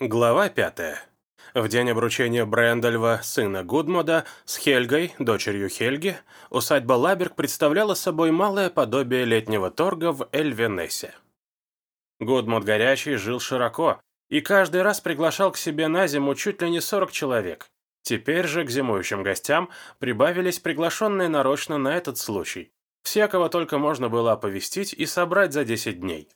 Глава пятая. В день обручения Брэндальва, сына Гудмода, с Хельгой, дочерью Хельги, усадьба Лаберг представляла собой малое подобие летнего торга в Эльвенесе. Гудмод Горячий жил широко и каждый раз приглашал к себе на зиму чуть ли не 40 человек. Теперь же к зимующим гостям прибавились приглашенные нарочно на этот случай. Всякого только можно было оповестить и собрать за 10 дней.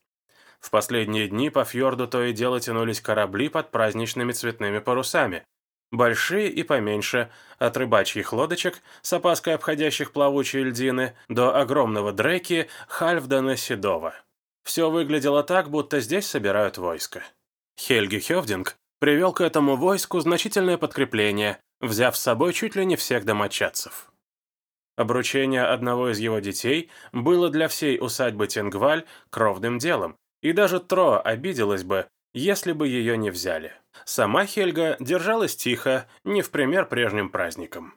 В последние дни по фьорду то и дело тянулись корабли под праздничными цветными парусами. Большие и поменьше, от рыбачьих лодочек, с опаской обходящих плавучие льдины, до огромного дреки Хальфдана Седова. Все выглядело так, будто здесь собирают войско. Хельги Хевдинг привел к этому войску значительное подкрепление, взяв с собой чуть ли не всех домочадцев. Обручение одного из его детей было для всей усадьбы Тенгваль кровным делом, и даже Тро обиделась бы, если бы ее не взяли. Сама Хельга держалась тихо, не в пример прежним праздникам.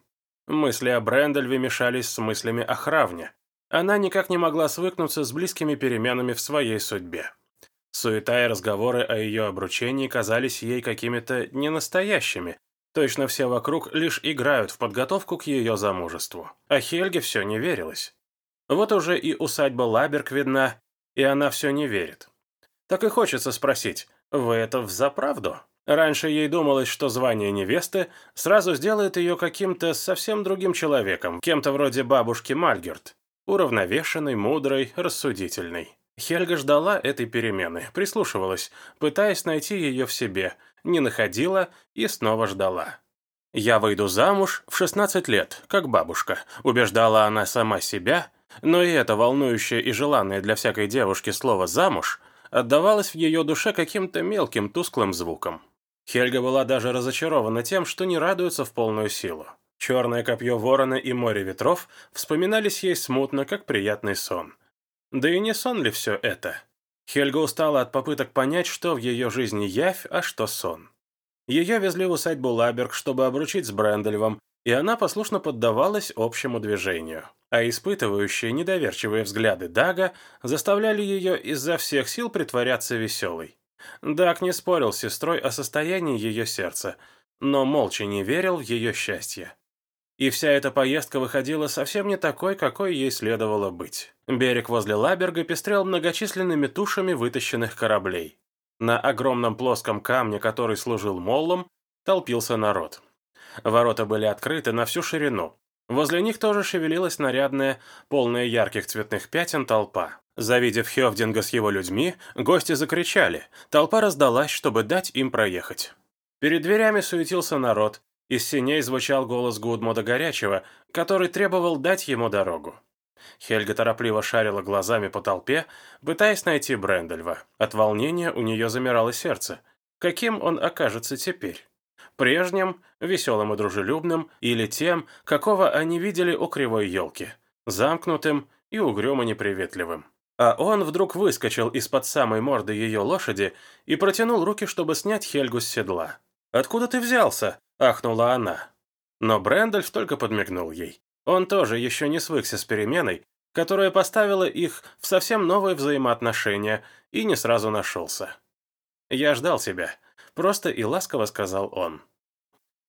Мысли о Брэндальве мешались с мыслями о Хравне. Она никак не могла свыкнуться с близкими переменами в своей судьбе. Суета и разговоры о ее обручении казались ей какими-то ненастоящими. Точно все вокруг лишь играют в подготовку к ее замужеству. А Хельге все не верилось. Вот уже и усадьба Лаберг видна, и она все не верит. Так и хочется спросить, вы это взаправду? Раньше ей думалось, что звание невесты сразу сделает ее каким-то совсем другим человеком, кем-то вроде бабушки Мальгерт. Уравновешенной, мудрой, рассудительной. Хельга ждала этой перемены, прислушивалась, пытаясь найти ее в себе, не находила и снова ждала. «Я выйду замуж в 16 лет, как бабушка», убеждала она сама себя, но и это волнующее и желанное для всякой девушки слово «замуж» отдавалось в ее душе каким-то мелким тусклым звуком. Хельга была даже разочарована тем, что не радуется в полную силу. Черное копье ворона и море ветров вспоминались ей смутно, как приятный сон. Да и не сон ли все это? Хельга устала от попыток понять, что в ее жизни явь, а что сон. Ее везли в усадьбу Лаберг, чтобы обручить с Брэндальвом, и она послушно поддавалась общему движению. А испытывающие недоверчивые взгляды Дага заставляли ее изо всех сил притворяться веселой. Даг не спорил с сестрой о состоянии ее сердца, но молча не верил в ее счастье. И вся эта поездка выходила совсем не такой, какой ей следовало быть. Берег возле Лаберга пестрел многочисленными тушами вытащенных кораблей. На огромном плоском камне, который служил моллом, толпился народ. Ворота были открыты на всю ширину. Возле них тоже шевелилась нарядная, полная ярких цветных пятен толпа. Завидев Хевдинга с его людьми, гости закричали. Толпа раздалась, чтобы дать им проехать. Перед дверями суетился народ. Из синей звучал голос Гудмода Горячего, который требовал дать ему дорогу. Хельга торопливо шарила глазами по толпе, пытаясь найти Брэндальва. От волнения у нее замирало сердце. Каким он окажется теперь? Прежним, веселым и дружелюбным, или тем, какого они видели у кривой елки, замкнутым и угрюмо неприветливым. А он вдруг выскочил из-под самой морды ее лошади и протянул руки, чтобы снять Хельгу с седла. «Откуда ты взялся?» – ахнула она. Но Брэндальф только подмигнул ей. Он тоже еще не свыкся с переменой, которая поставила их в совсем новые взаимоотношения, и не сразу нашелся. «Я ждал тебя», — просто и ласково сказал он.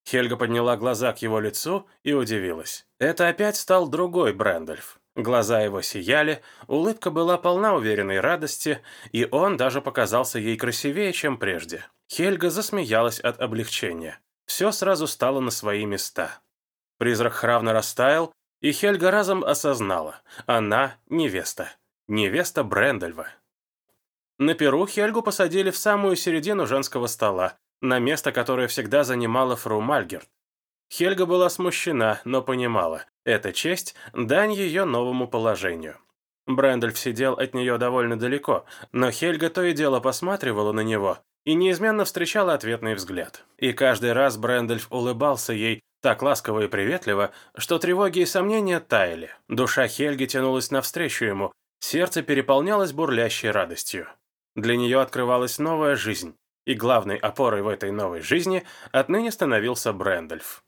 Хельга подняла глаза к его лицу и удивилась. Это опять стал другой Брэндальф. Глаза его сияли, улыбка была полна уверенной радости, и он даже показался ей красивее, чем прежде. Хельга засмеялась от облегчения. Все сразу стало на свои места. Призрак Хравна растаял, и Хельга разом осознала. Она невеста. Невеста Брэндальва. На перу Хельгу посадили в самую середину женского стола, на место, которое всегда занимала фру Мальгерт. Хельга была смущена, но понимала, эта честь – дань ее новому положению. Брэндальф сидел от нее довольно далеко, но Хельга то и дело посматривала на него и неизменно встречала ответный взгляд. И каждый раз Брэндальф улыбался ей так ласково и приветливо, что тревоги и сомнения таяли. Душа Хельги тянулась навстречу ему, сердце переполнялось бурлящей радостью. Для нее открывалась новая жизнь, и главной опорой в этой новой жизни отныне становился Брэндальф.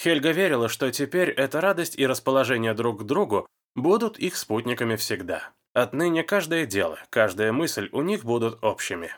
Хельга верила, что теперь эта радость и расположение друг к другу будут их спутниками всегда. Отныне каждое дело, каждая мысль у них будут общими.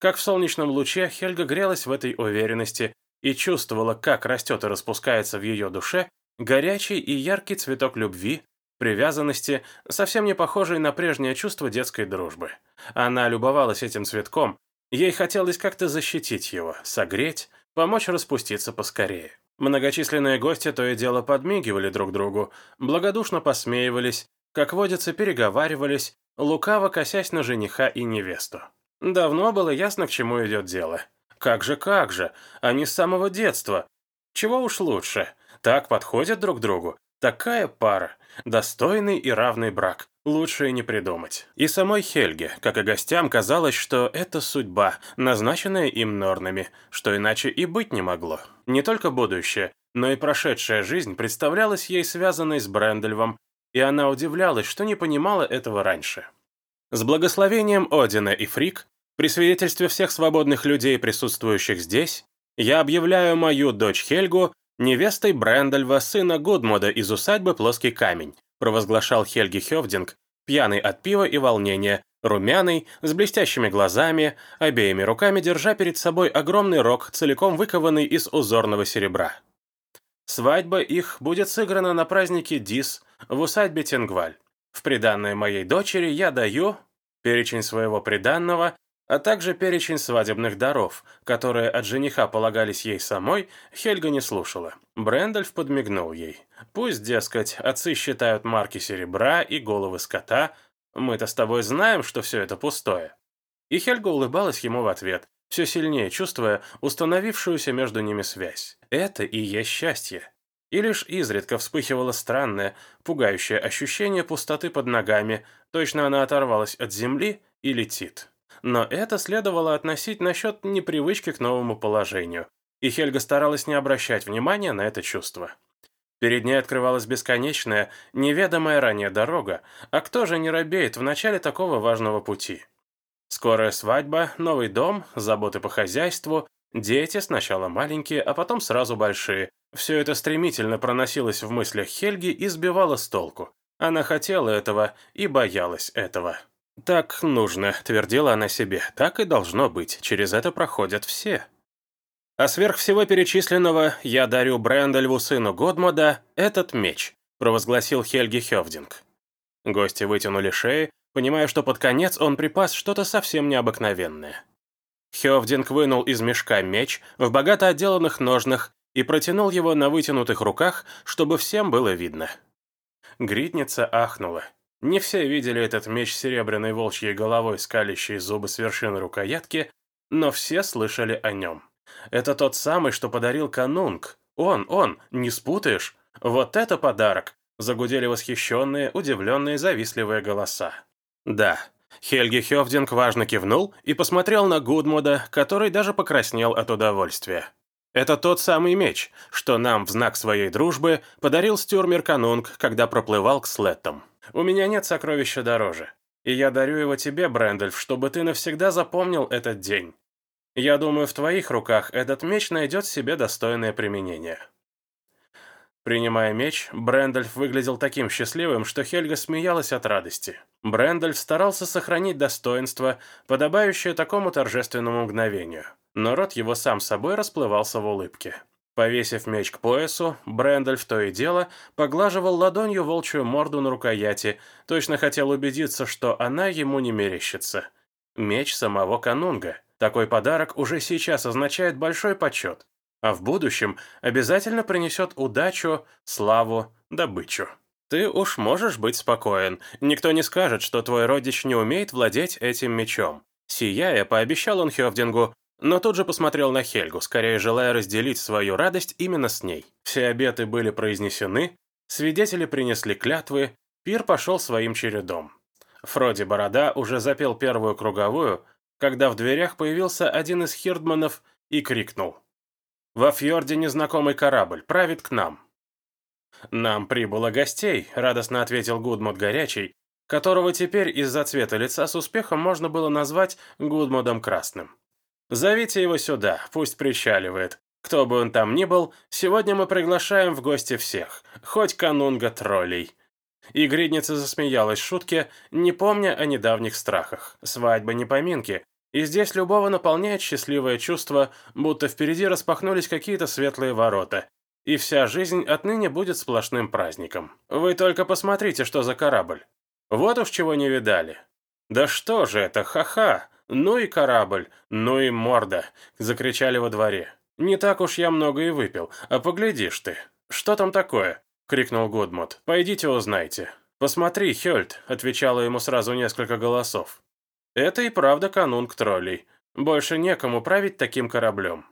Как в солнечном луче, Хельга грелась в этой уверенности и чувствовала, как растет и распускается в ее душе горячий и яркий цветок любви, привязанности, совсем не похожий на прежнее чувство детской дружбы. Она любовалась этим цветком, ей хотелось как-то защитить его, согреть, помочь распуститься поскорее. Многочисленные гости то и дело подмигивали друг другу, благодушно посмеивались, как водится, переговаривались, лукаво косясь на жениха и невесту. Давно было ясно, к чему идет дело. Как же, как же, они с самого детства. Чего уж лучше, так подходят друг другу. Такая пара, достойный и равный брак. Лучше не придумать. И самой Хельге, как и гостям, казалось, что это судьба, назначенная им норнами, что иначе и быть не могло. Не только будущее, но и прошедшая жизнь представлялась ей связанной с Брендельвом, и она удивлялась, что не понимала этого раньше. С благословением Одина и Фрик, при свидетельстве всех свободных людей, присутствующих здесь, я объявляю мою дочь Хельгу невестой Брэндальва, сына Гудмода из усадьбы Плоский Камень, провозглашал Хельги Хевдинг, пьяный от пива и волнения, румяный, с блестящими глазами, обеими руками держа перед собой огромный рог, целиком выкованный из узорного серебра. Свадьба их будет сыграна на празднике Дис в усадьбе Тенгваль. В приданное моей дочери я даю перечень своего приданного а также перечень свадебных даров, которые от жениха полагались ей самой, Хельга не слушала. Брэндальф подмигнул ей. Пусть, дескать, отцы считают марки серебра и головы скота, мы-то с тобой знаем, что все это пустое. И Хельга улыбалась ему в ответ, все сильнее чувствуя установившуюся между ними связь. Это и есть счастье. И лишь изредка вспыхивало странное, пугающее ощущение пустоты под ногами, точно она оторвалась от земли и летит но это следовало относить насчет непривычки к новому положению, и Хельга старалась не обращать внимания на это чувство. Перед ней открывалась бесконечная, неведомая ранее дорога, а кто же не робеет в начале такого важного пути? Скорая свадьба, новый дом, заботы по хозяйству, дети сначала маленькие, а потом сразу большие. Все это стремительно проносилось в мыслях Хельги и сбивало с толку. Она хотела этого и боялась этого. «Так нужно», — твердила она себе. «Так и должно быть. Через это проходят все». А сверх всего перечисленного я дарю Брэндальву сыну Годмода этот меч, провозгласил Хельги Хевдинг. Гости вытянули шеи, понимая, что под конец он припас что-то совсем необыкновенное. Хевдинг вынул из мешка меч в богато отделанных ножнах и протянул его на вытянутых руках, чтобы всем было видно. Гритница ахнула. Не все видели этот меч серебряной волчьей головой, скалящей зубы с вершины рукоятки, но все слышали о нем. Это тот самый, что подарил Канунг. Он, он, не спутаешь. Вот это подарок! Загудели восхищенные, удивленные, завистливые голоса. Да, Хельги Хевдинг важно кивнул и посмотрел на Гудмуда, который даже покраснел от удовольствия. Это тот самый меч, что нам в знак своей дружбы подарил Стюрмир Конунг, когда проплывал к Слеттам. У меня нет сокровища дороже. И я дарю его тебе, Брэндальф, чтобы ты навсегда запомнил этот день. Я думаю, в твоих руках этот меч найдет себе достойное применение». Принимая меч, Брэндальф выглядел таким счастливым, что Хельга смеялась от радости. Брэндальф старался сохранить достоинство, подобающее такому торжественному мгновению, но рот его сам собой расплывался в улыбке. Повесив меч к поясу, Брэндальф то и дело поглаживал ладонью волчью морду на рукояти, точно хотел убедиться, что она ему не мерещится. Меч самого канунга. Такой подарок уже сейчас означает большой почет, а в будущем обязательно принесет удачу, славу, добычу. Ты уж можешь быть спокоен. Никто не скажет, что твой родич не умеет владеть этим мечом. Сияя, пообещал он Хевдингу, но тут же посмотрел на Хельгу, скорее желая разделить свою радость именно с ней. Все обеты были произнесены, свидетели принесли клятвы, пир пошел своим чередом. Фроди Борода уже запел первую круговую, когда в дверях появился один из хирдманов и крикнул. «Во фьорде незнакомый корабль, правит к нам». «Нам прибыло гостей», — радостно ответил Гудмод Горячий, которого теперь из-за цвета лица с успехом можно было назвать Гудмодом Красным. Зовите его сюда, пусть причаливает. Кто бы он там ни был, сегодня мы приглашаем в гости всех, хоть канунга троллей». И гридница засмеялась шутке, не помня о недавних страхах. Свадьба не поминки, И здесь любого наполняет счастливое чувство, будто впереди распахнулись какие-то светлые ворота, и вся жизнь отныне будет сплошным праздником. Вы только посмотрите, что за корабль. Вот уж чего не видали. Да что же это, ха-ха! Ну и корабль, ну и морда!» — закричали во дворе. «Не так уж я много и выпил, а поглядишь ты. Что там такое?» — крикнул Гудмут. «Пойдите узнайте». «Посмотри, Хёльд», — отвечало ему сразу несколько голосов. «Это и правда канунг троллей. Больше некому править таким кораблем».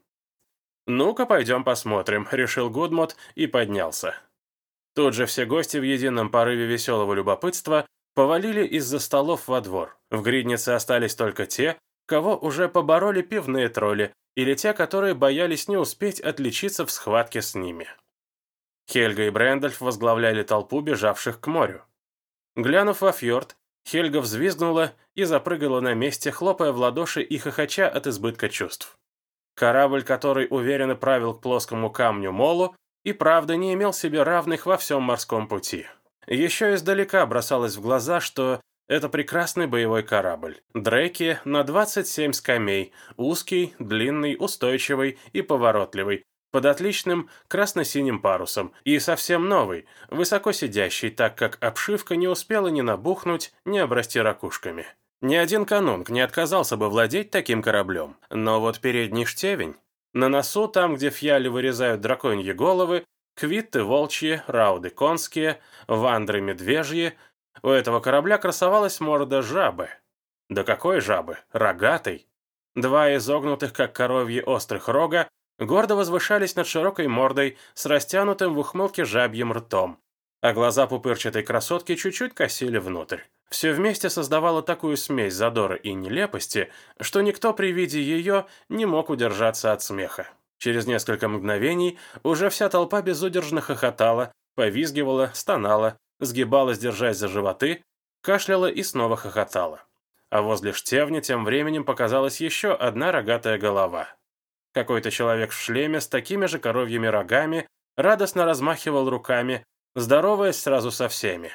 «Ну-ка, пойдем посмотрим», — решил Гудмот и поднялся. Тут же все гости в едином порыве веселого любопытства повалили из-за столов во двор. В гриднице остались только те, кого уже побороли пивные тролли, или те, которые боялись не успеть отличиться в схватке с ними. Хельга и Брэндальф возглавляли толпу бежавших к морю. Глянув во фьорд, Хельга взвизгнула и запрыгала на месте, хлопая в ладоши и хохоча от избытка чувств. Корабль, который уверенно правил к плоскому камню Молу, и правда не имел себе равных во всем морском пути. Еще издалека бросалось в глаза, что это прекрасный боевой корабль. Дрейки на 27 скамей, узкий, длинный, устойчивый и поворотливый, под отличным красно-синим парусом, и совсем новый, высоко сидящий, так как обшивка не успела ни набухнуть, ни обрасти ракушками. Ни один канунг не отказался бы владеть таким кораблем, но вот передний штевень. На носу, там, где фьяли вырезают драконьи головы, квитты волчьи, рауды конские, вандры медвежьи, у этого корабля красовалась морда жабы. Да какой жабы? Рогатой. Два изогнутых, как коровьи, острых рога гордо возвышались над широкой мордой с растянутым в ухмылке жабьим ртом, а глаза пупырчатой красотки чуть-чуть косили внутрь. Все вместе создавало такую смесь задора и нелепости, что никто при виде ее не мог удержаться от смеха. Через несколько мгновений уже вся толпа безудержно хохотала, повизгивала, стонала, сгибалась, держась за животы, кашляла и снова хохотала. А возле штевня тем временем показалась еще одна рогатая голова. Какой-то человек в шлеме с такими же коровьими рогами радостно размахивал руками, здороваясь сразу со всеми.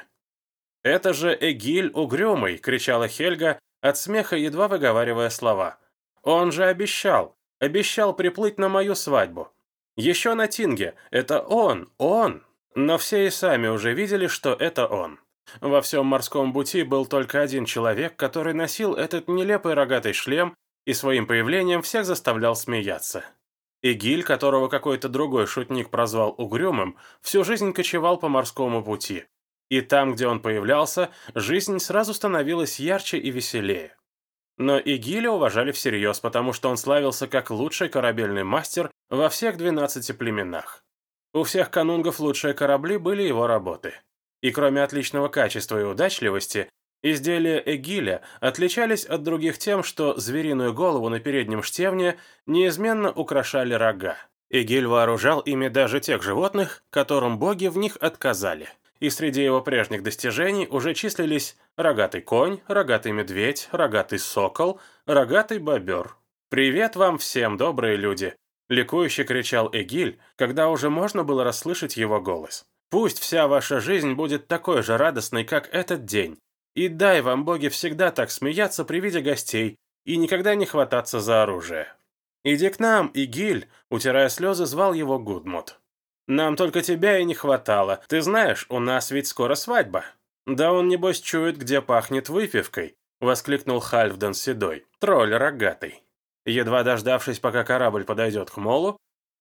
«Это же Эгиль Угрюмый!» — кричала Хельга, от смеха едва выговаривая слова. «Он же обещал! Обещал приплыть на мою свадьбу! Еще на Тинге! Это он! Он!» Но все и сами уже видели, что это он. Во всем морском пути был только один человек, который носил этот нелепый рогатый шлем и своим появлением всех заставлял смеяться. Игиль, которого какой-то другой шутник прозвал угрюмым, всю жизнь кочевал по морскому пути, и там, где он появлялся, жизнь сразу становилась ярче и веселее. Но Игиля уважали всерьез, потому что он славился как лучший корабельный мастер во всех 12 племенах. У всех канунгов лучшие корабли были его работы. И кроме отличного качества и удачливости, изделия Эгиля отличались от других тем, что звериную голову на переднем штевне неизменно украшали рога. Эгиль вооружал ими даже тех животных, которым боги в них отказали и среди его прежних достижений уже числились рогатый конь, рогатый медведь, рогатый сокол, рогатый бобер. «Привет вам всем, добрые люди!» — ликующе кричал Эгиль, когда уже можно было расслышать его голос. «Пусть вся ваша жизнь будет такой же радостной, как этот день, и дай вам, боги, всегда так смеяться при виде гостей и никогда не хвататься за оружие». «Иди к нам, Игиль!» — утирая слезы, звал его Гудмут. Нам только тебя и не хватало. Ты знаешь, у нас ведь скоро свадьба». «Да он, небось, чует, где пахнет выпивкой», — воскликнул Хальфден седой, тролль рогатый. Едва дождавшись, пока корабль подойдет к молу,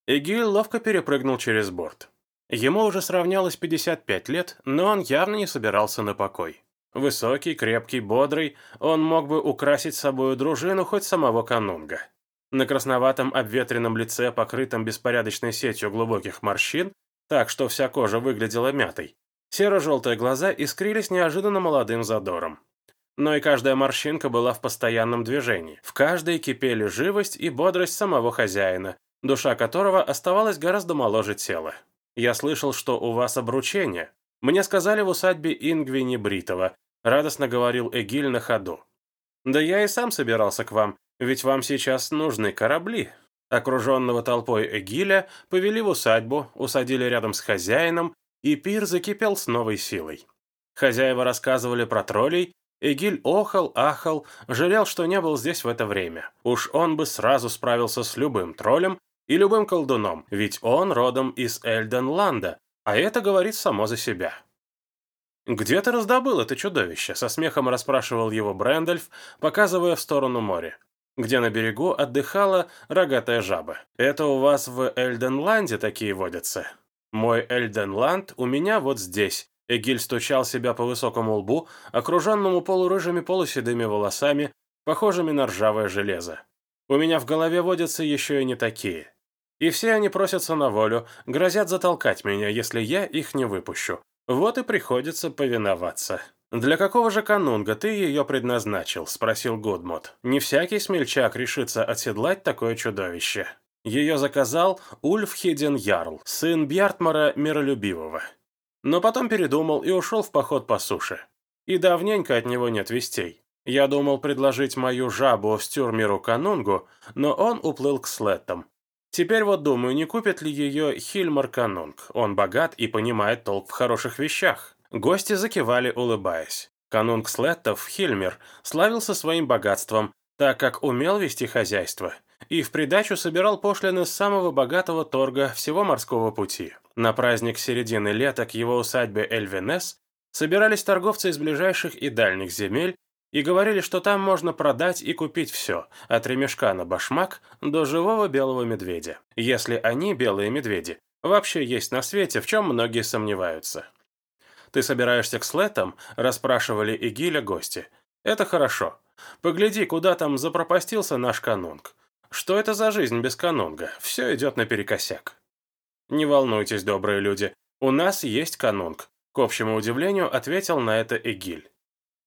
Эгиль ловко перепрыгнул через борт. Ему уже сравнялось 55 лет, но он явно не собирался на покой. Высокий, крепкий, бодрый, он мог бы украсить собою дружину хоть самого канунга. На красноватом обветренном лице, покрытом беспорядочной сетью глубоких морщин, так что вся кожа выглядела мятой, серо-желтые глаза искрились неожиданно молодым задором. Но и каждая морщинка была в постоянном движении. В каждой кипели живость и бодрость самого хозяина, душа которого оставалась гораздо моложе тела. «Я слышал, что у вас обручение. Мне сказали в усадьбе Ингвини Бритова», — радостно говорил Эгиль на ходу. «Да я и сам собирался к вам, ведь вам сейчас нужны корабли». Окруженного толпой Эгиля повели в усадьбу, усадили рядом с хозяином, и пир закипел с новой силой. Хозяева рассказывали про троллей Эгиль охал, ахал, жалел, что не был здесь в это время. Уж он бы сразу справился с любым троллем и любым колдуном, ведь он родом из Эльденланда, а это говорит само за себя. «Где ты раздобыл это чудовище?» — со смехом расспрашивал его Брэндальф, показывая в сторону моря, где на берегу отдыхала рогатая жаба. «Это у вас в Эльденланде такие водятся?» «Мой Эльденланд у меня вот здесь». Эгиль стучал себя по высокому лбу, окруженному полурыжими полуседыми волосами, похожими на ржавое железо. «У меня в голове водятся еще и не такие. И все они просятся на волю, грозят затолкать меня, если я их не выпущу. Вот и приходится повиноваться. «Для какого же конунга ты ее предназначил?» – спросил Гудмот. «Не всякий смельчак решится оседлать такое чудовище». Ее заказал Ульф Хиден Ярл, сын Бьяртмара Миролюбивого. Но потом передумал и ушел в поход по суше. И давненько от него нет вестей. Я думал предложить мою жабу Стюрмиру Конунгу, но он уплыл к Слеттам. Теперь вот думаю, не купит ли ее Хильмир Конунг. Он богат и понимает толк в хороших вещах. Гости закивали, улыбаясь. Конунг Слеттов, Хильмир, славился своим богатством, так как умел вести хозяйство, и в придачу собирал пошлины с самого богатого торга всего морского пути. На праздник середины лета к его усадьбе Эльвинес собирались торговцы из ближайших и дальних земель и говорили, что там можно продать и купить все, от ремешка на башмак до живого белого медведя. Если они, белые медведи, вообще есть на свете, в чем многие сомневаются. «Ты собираешься к слетам?» – расспрашивали Игиля гости. «Это хорошо. Погляди, куда там запропастился наш канунг. Что это за жизнь без канунга? Все идет наперекосяк». «Не волнуйтесь, добрые люди, у нас есть канунг», – к общему удивлению ответил на это Эгиль.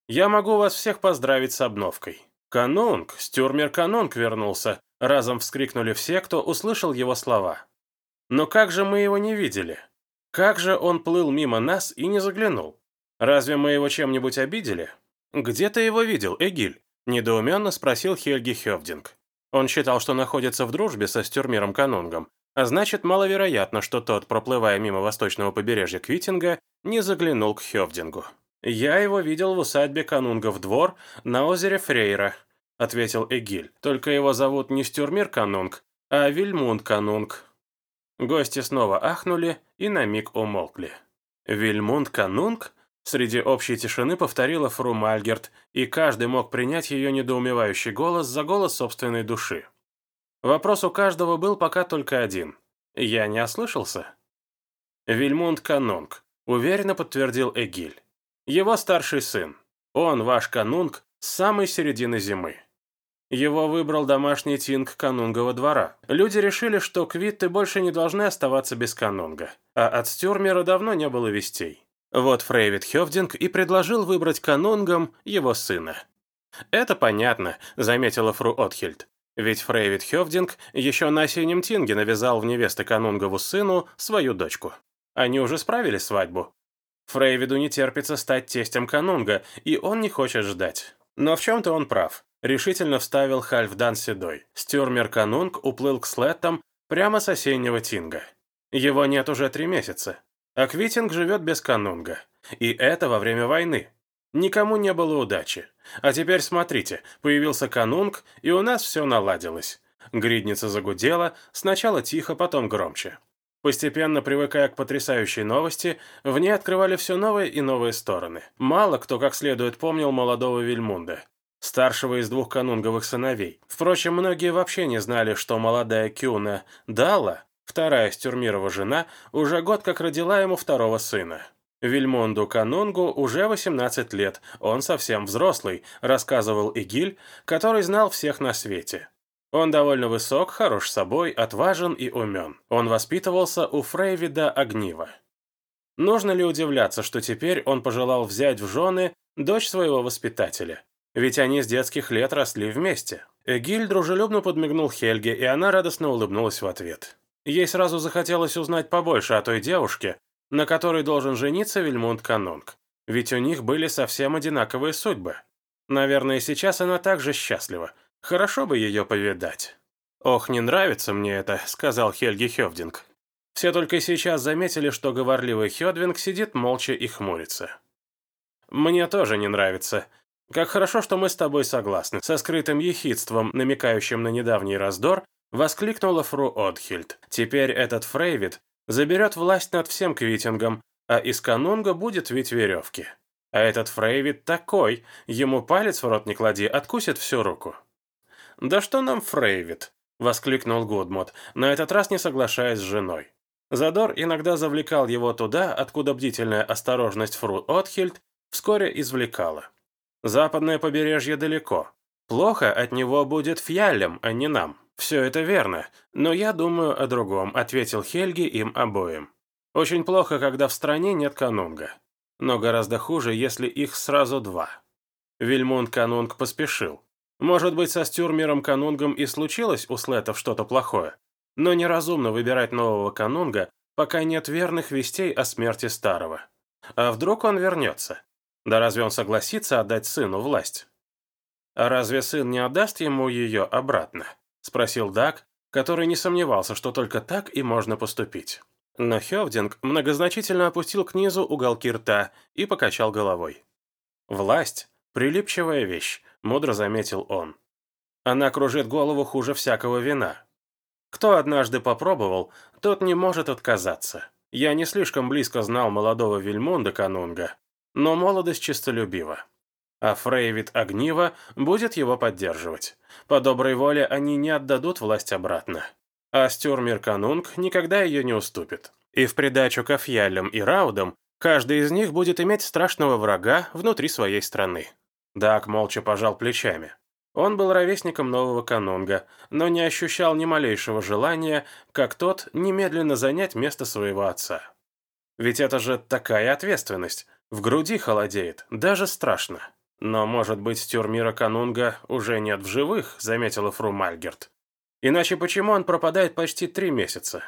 Я могу вас всех поздравить с обновкой. Канунг, Стюрмер Канунг вернулся, разом вскрикнули все, кто услышал его слова. Но как же мы его не видели? Как же он плыл мимо нас и не заглянул? Разве мы его чем-нибудь обидели? Где ты его видел, Эгиль? Недоуменно спросил Хельги Хевдинг. Он считал, что находится в дружбе со Стюрмером Канунгом, а значит, маловероятно, что тот, проплывая мимо восточного побережья Квитинга, не заглянул к Хевдингу. «Я его видел в усадьбе Канунгов двор на озере Фрейра», — ответил Эгиль. «Только его зовут не Стюрмир Канунг, а Вильмунд Канунг». Гости снова ахнули и на миг умолкли. «Вильмунд Канунг?» Среди общей тишины повторила фру Мальгерт, и каждый мог принять ее недоумевающий голос за голос собственной души. Вопрос у каждого был пока только один. «Я не ослышался?» «Вильмунд Канунг», — уверенно подтвердил Эгиль. Его старший сын. Он ваш канунг с самой середины зимы. Его выбрал домашний тинг канунгового двора. Люди решили, что квитты больше не должны оставаться без канунга, а от Стюрмера давно не было вестей. Вот Фрейвид Хевдинг и предложил выбрать канунгом его сына. «Это понятно», — заметила фру Отхельд. Ведь Фрейвид Хевдинг еще на осеннем тинге навязал в невесты канунгову сыну свою дочку. Они уже справили свадьбу, Фрейвиду не терпится стать тестем Канунга, и он не хочет ждать. Но в чем-то он прав. Решительно вставил Хальфдан Седой. Стюрмер Канунг уплыл к слеттам прямо с осеннего Тинга. Его нет уже три месяца. А Квитинг живет без Канунга. И это во время войны. Никому не было удачи. А теперь смотрите, появился Канунг, и у нас все наладилось. Гридница загудела, сначала тихо, потом громче. Постепенно привыкая к потрясающей новости, в ней открывали все новые и новые стороны. Мало кто как следует помнил молодого Вильмунда, старшего из двух канунговых сыновей. Впрочем, многие вообще не знали, что молодая Кюна Дала, вторая Стюрмирова жена, уже год как родила ему второго сына. Вильмонду Канунгу уже 18 лет, он совсем взрослый, рассказывал Игиль, который знал всех на свете. Он довольно высок, хорош собой, отважен и умен. Он воспитывался у Фрейвида Огнива. Нужно ли удивляться, что теперь он пожелал взять в жены дочь своего воспитателя? Ведь они с детских лет росли вместе. Эгиль дружелюбно подмигнул Хельге, и она радостно улыбнулась в ответ. Ей сразу захотелось узнать побольше о той девушке, на которой должен жениться Вильмунд Канунг. Ведь у них были совсем одинаковые судьбы. Наверное, сейчас она также счастлива. Хорошо бы ее повидать. «Ох, не нравится мне это», — сказал Хельги Хевдинг. Все только сейчас заметили, что говорливый Хедвинг сидит молча и хмурится. «Мне тоже не нравится. Как хорошо, что мы с тобой согласны. Со скрытым ехидством, намекающим на недавний раздор, воскликнула фру Отхильд. Теперь этот Фрейвит заберет власть над всем Квитингом, а из канунга будет вить веревки. А этот Фрейвит такой, ему палец в рот не клади, откусит всю руку. «Да что нам Фрейвит?» — воскликнул Гудмот, на этот раз не соглашаясь с женой. Задор иногда завлекал его туда, откуда бдительная осторожность Фру Отхильд вскоре извлекала. Западное побережье далеко. Плохо от него будет фьялем, а не нам. Все это верно, но я думаю о другом, ответил Хельги им обоим. Очень плохо, когда в стране нет канунга. Но гораздо хуже, если их сразу два. Вильмунд Канунг поспешил. Может быть, со Стюрмером Канунгом и случилось у Слетов что-то плохое, но неразумно выбирать нового Канунга, пока нет верных вестей о смерти старого. А вдруг он вернется? Да разве он согласится отдать сыну власть? А разве сын не отдаст ему ее обратно? Спросил Дак, который не сомневался, что только так и можно поступить. Но Хевдинг многозначительно опустил к низу уголки рта и покачал головой. «Власть — прилипчивая вещь», — мудро заметил он. «Она кружит голову хуже всякого вина. Кто однажды попробовал, тот не может отказаться. Я не слишком близко знал молодого Вильмунда Канунга, но молодость честолюбива. А Фрейвит Огнива будет его поддерживать. По доброй воле они не отдадут власть обратно. А Стюрмир Канунг никогда ее не уступит. И в придачу к Афьялям и Раудам каждый из них будет иметь страшного врага внутри своей страны. Дак молча пожал плечами. Он был ровесником нового канунга, но не ощущал ни малейшего желания, как тот, немедленно занять место своего отца. Ведь это же такая ответственность в груди холодеет, даже страшно. Но, может быть, Стюрмира Канунга уже нет в живых, заметила Фру Мальгерт. Иначе почему он пропадает почти три месяца?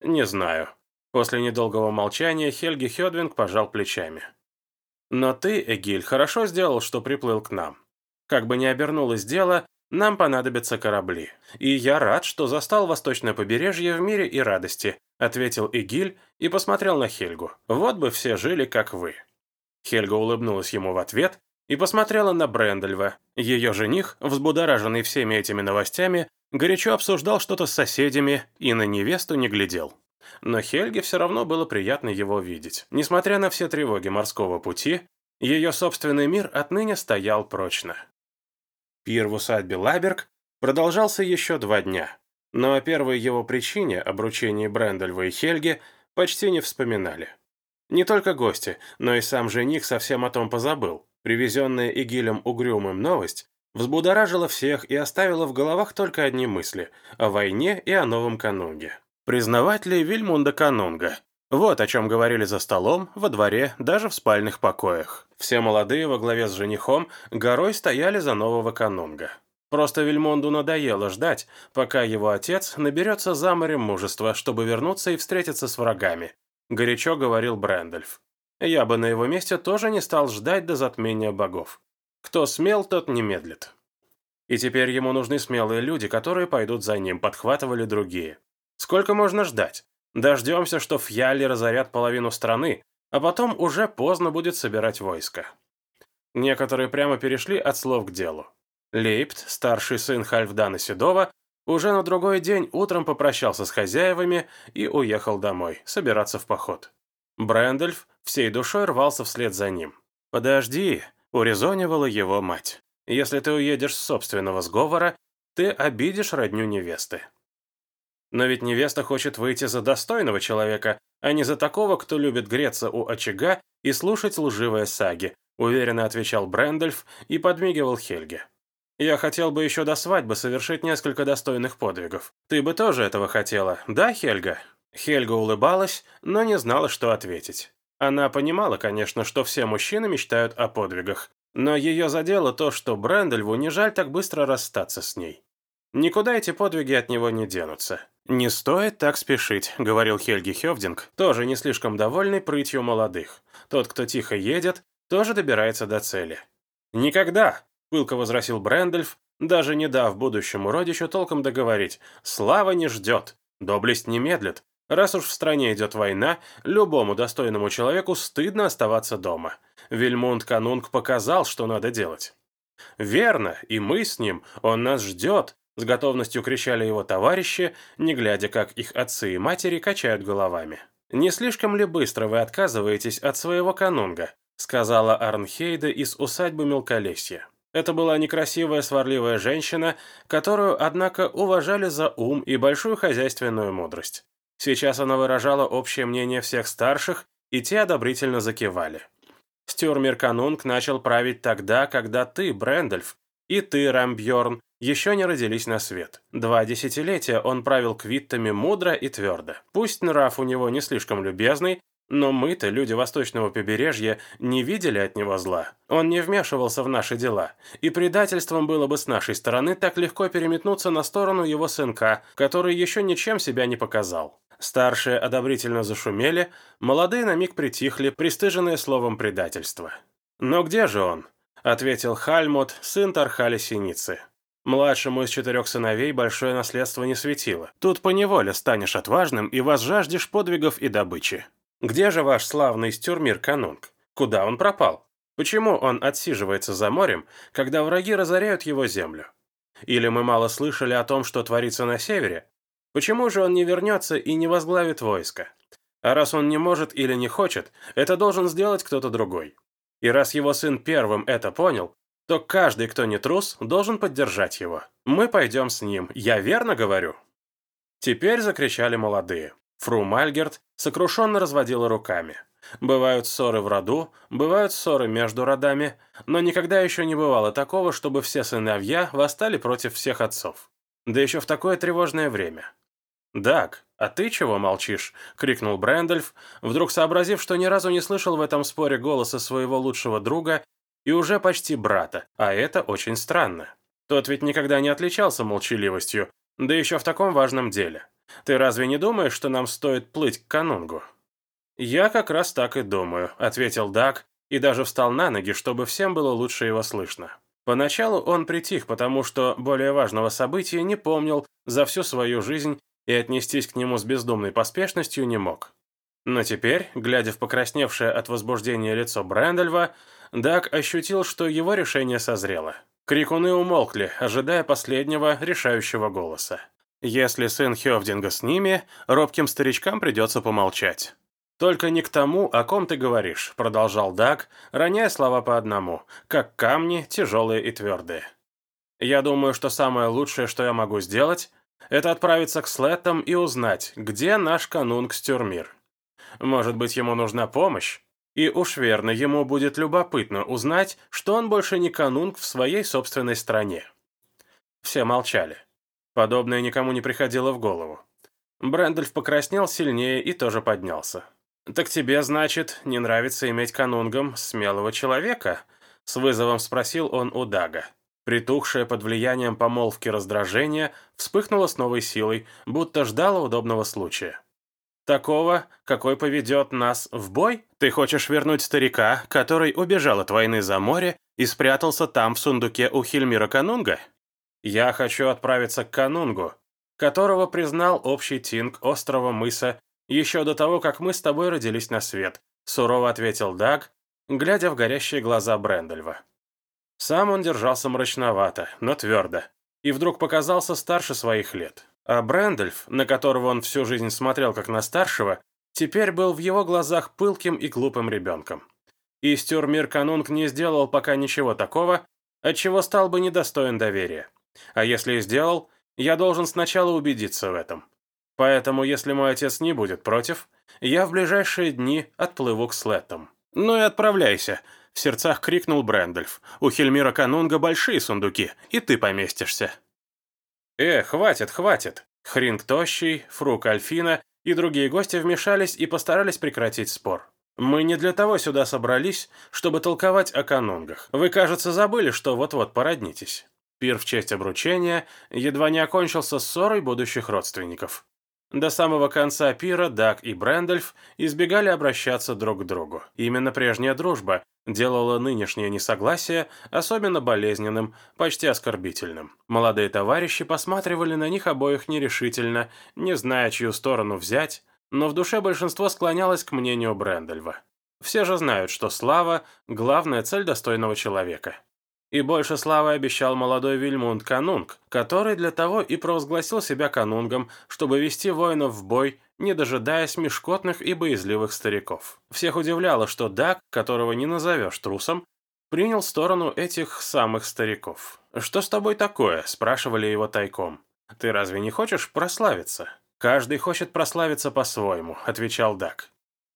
Не знаю. После недолгого молчания Хельги Хёдвинг пожал плечами. Но ты, Эгиль, хорошо сделал, что приплыл к нам. Как бы ни обернулось дело, нам понадобятся корабли. И я рад, что застал восточное побережье в мире и радости, ответил Игиль и посмотрел на Хельгу. Вот бы все жили, как вы. Хельга улыбнулась ему в ответ и посмотрела на Брендельва. Ее жених, взбудораженный всеми этими новостями, горячо обсуждал что-то с соседями и на невесту не глядел. Но Хельге все равно было приятно его видеть. Несмотря на все тревоги морского пути, ее собственный мир отныне стоял прочно. Пир в усадьбе Лаберг продолжался еще два дня, но о первой его причине, обручении Брэндальва и Хельги, почти не вспоминали. Не только гости, но и сам жених совсем о том позабыл. Привезенная Игилем угрюмым новость взбудоражила всех и оставила в головах только одни мысли – о войне и о новом канунге. Признавать ли Вильмунда канунга? Вот о чем говорили за столом, во дворе, даже в спальных покоях. Все молодые во главе с женихом горой стояли за нового канунга. Просто Вильмонду надоело ждать, пока его отец наберется за морем мужества, чтобы вернуться и встретиться с врагами. Горячо говорил Брэндольф. Я бы на его месте тоже не стал ждать до затмения богов. Кто смел, тот не медлит. И теперь ему нужны смелые люди, которые пойдут за ним, подхватывали другие. Сколько можно ждать? Дождемся, что Фьяли разорят половину страны, а потом уже поздно будет собирать войско. Некоторые прямо перешли от слов к делу. Лейпт, старший сын Хальфдана Седова, уже на другой день утром попрощался с хозяевами и уехал домой, собираться в поход. Брэндольф всей душой рвался вслед за ним. «Подожди», — урезонивала его мать. «Если ты уедешь с собственного сговора, ты обидишь родню невесты». Но ведь невеста хочет выйти за достойного человека, а не за такого, кто любит греться у очага и слушать лживые саги», уверенно отвечал Брэндольф и подмигивал Хельге. «Я хотел бы еще до свадьбы совершить несколько достойных подвигов. Ты бы тоже этого хотела, да, Хельга?» Хельга улыбалась, но не знала, что ответить. Она понимала, конечно, что все мужчины мечтают о подвигах, но ее задело то, что Брэндольву не жаль так быстро расстаться с ней. Никуда эти подвиги от него не денутся. «Не стоит так спешить», — говорил Хельги Хевдинг, тоже не слишком довольный прытью молодых. Тот, кто тихо едет, тоже добирается до цели. «Никогда», — пылко возразил Брэндольф, даже не дав будущему родичу толком договорить. «Слава не ждет, доблесть не медлит. Раз уж в стране идет война, любому достойному человеку стыдно оставаться дома. Вильмунд Канунг показал, что надо делать. «Верно, и мы с ним, он нас ждет», — с готовностью кричали его товарищи, не глядя, как их отцы и матери качают головами. «Не слишком ли быстро вы отказываетесь от своего канунга?» — сказала Арнхейда из усадьбы Мелколесья. Это была некрасивая сварливая женщина, которую, однако, уважали за ум и большую хозяйственную мудрость. Сейчас она выражала общее мнение всех старших, и те одобрительно закивали. Стюрмир Канунг начал править тогда, когда ты, Брэндальф, и ты, Рамбьорн, еще не родились на свет. Два десятилетия он правил квиттами мудро и твердо. Пусть нрав у него не слишком любезный, но мы-то, люди восточного побережья, не видели от него зла. Он не вмешивался в наши дела, и предательством было бы с нашей стороны так легко переметнуться на сторону его сынка, который еще ничем себя не показал. Старшие одобрительно зашумели, молодые на миг притихли, пристыженные словом предательства. «Но где же он?» — ответил Хальмот, сын Тархали Синицы. Младшему из четырех сыновей большое наследство не светило. Тут поневоле станешь отважным и возжаждешь подвигов и добычи. Где же ваш славный стюрмир Канунг? Куда он пропал? Почему он отсиживается за морем, когда враги разоряют его землю? Или мы мало слышали о том, что творится на севере? Почему же он не вернется и не возглавит войско? А раз он не может или не хочет, это должен сделать кто-то другой. И раз его сын первым это понял, то каждый, кто не трус, должен поддержать его. Мы пойдем с ним, я верно говорю?» Теперь закричали молодые. Фру Мальгерт сокрушенно разводила руками. Бывают ссоры в роду, бывают ссоры между родами, но никогда еще не бывало такого, чтобы все сыновья восстали против всех отцов. Да еще в такое тревожное время. «Даг, а ты чего молчишь?» — крикнул Брэндальф, вдруг сообразив, что ни разу не слышал в этом споре голоса своего лучшего друга и уже почти брата, а это очень странно. Тот ведь никогда не отличался молчаливостью, да еще в таком важном деле. Ты разве не думаешь, что нам стоит плыть к канунгу?» «Я как раз так и думаю», — ответил Даг и даже встал на ноги, чтобы всем было лучше его слышно. Поначалу он притих, потому что более важного события не помнил за всю свою жизнь и отнестись к нему с бездумной поспешностью не мог. Но теперь, глядя в покрасневшее от возбуждения лицо Брэндальва, Даг ощутил, что его решение созрело. Крикуны умолкли, ожидая последнего решающего голоса. Если сын Хёвдинга с ними, робким старичкам придется помолчать. «Только не к тому, о ком ты говоришь», — продолжал Даг, роняя слова по одному, как камни, тяжелые и твердые. «Я думаю, что самое лучшее, что я могу сделать, это отправиться к Слеттам и узнать, где наш канунг Стюрмир. Может быть, ему нужна помощь? И уж верно, ему будет любопытно узнать, что он больше не канунг в своей собственной стране». Все молчали. Подобное никому не приходило в голову. Брэндальф покраснел сильнее и тоже поднялся. «Так тебе, значит, не нравится иметь канунгом смелого человека?» С вызовом спросил он у Дага. Притухшее под влиянием помолвки раздражение вспыхнуло с новой силой, будто ждало удобного случая. «Такого, какой поведет нас в бой? Ты хочешь вернуть старика, который убежал от войны за море и спрятался там в сундуке у Хильмира Канунга?» «Я хочу отправиться к Канунгу, которого признал общий тинг острова Мыса еще до того, как мы с тобой родились на свет», сурово ответил Даг, глядя в горящие глаза Брэндальва. Сам он держался мрачновато, но твердо, и вдруг показался старше своих лет. А Брэндальф, на которого он всю жизнь смотрел как на старшего, теперь был в его глазах пылким и глупым ребенком. И Стюрмир Канунг не сделал пока ничего такого, отчего стал бы недостоин доверия. А если и сделал, я должен сначала убедиться в этом. Поэтому, если мой отец не будет против, я в ближайшие дни отплыву к Слеттам. Ну и отправляйся, в сердцах крикнул Брэндальф. У Хельмира Канунга большие сундуки, и ты поместишься. Э, хватит, хватит. Хринг Тощий, Фрук Альфина и другие гости вмешались и постарались прекратить спор. Мы не для того сюда собрались, чтобы толковать о канунгах. Вы, кажется, забыли, что вот-вот породнитесь. Пир в честь обручения едва не окончился ссорой будущих родственников. До самого конца пира Даг и Брэндальф избегали обращаться друг к другу. Именно прежняя дружба делала нынешнее несогласие особенно болезненным, почти оскорбительным. Молодые товарищи посматривали на них обоих нерешительно, не зная, чью сторону взять, но в душе большинство склонялось к мнению Брэндальва. Все же знают, что слава – главная цель достойного человека. И больше славы обещал молодой Вильмунд Канунг, который для того и провозгласил себя канунгом, чтобы вести воинов в бой, не дожидаясь мешкотных и боязливых стариков. Всех удивляло, что Дак, которого не назовешь трусом, принял сторону этих самых стариков. «Что с тобой такое?» – спрашивали его тайком. «Ты разве не хочешь прославиться?» «Каждый хочет прославиться по-своему», – отвечал Дак.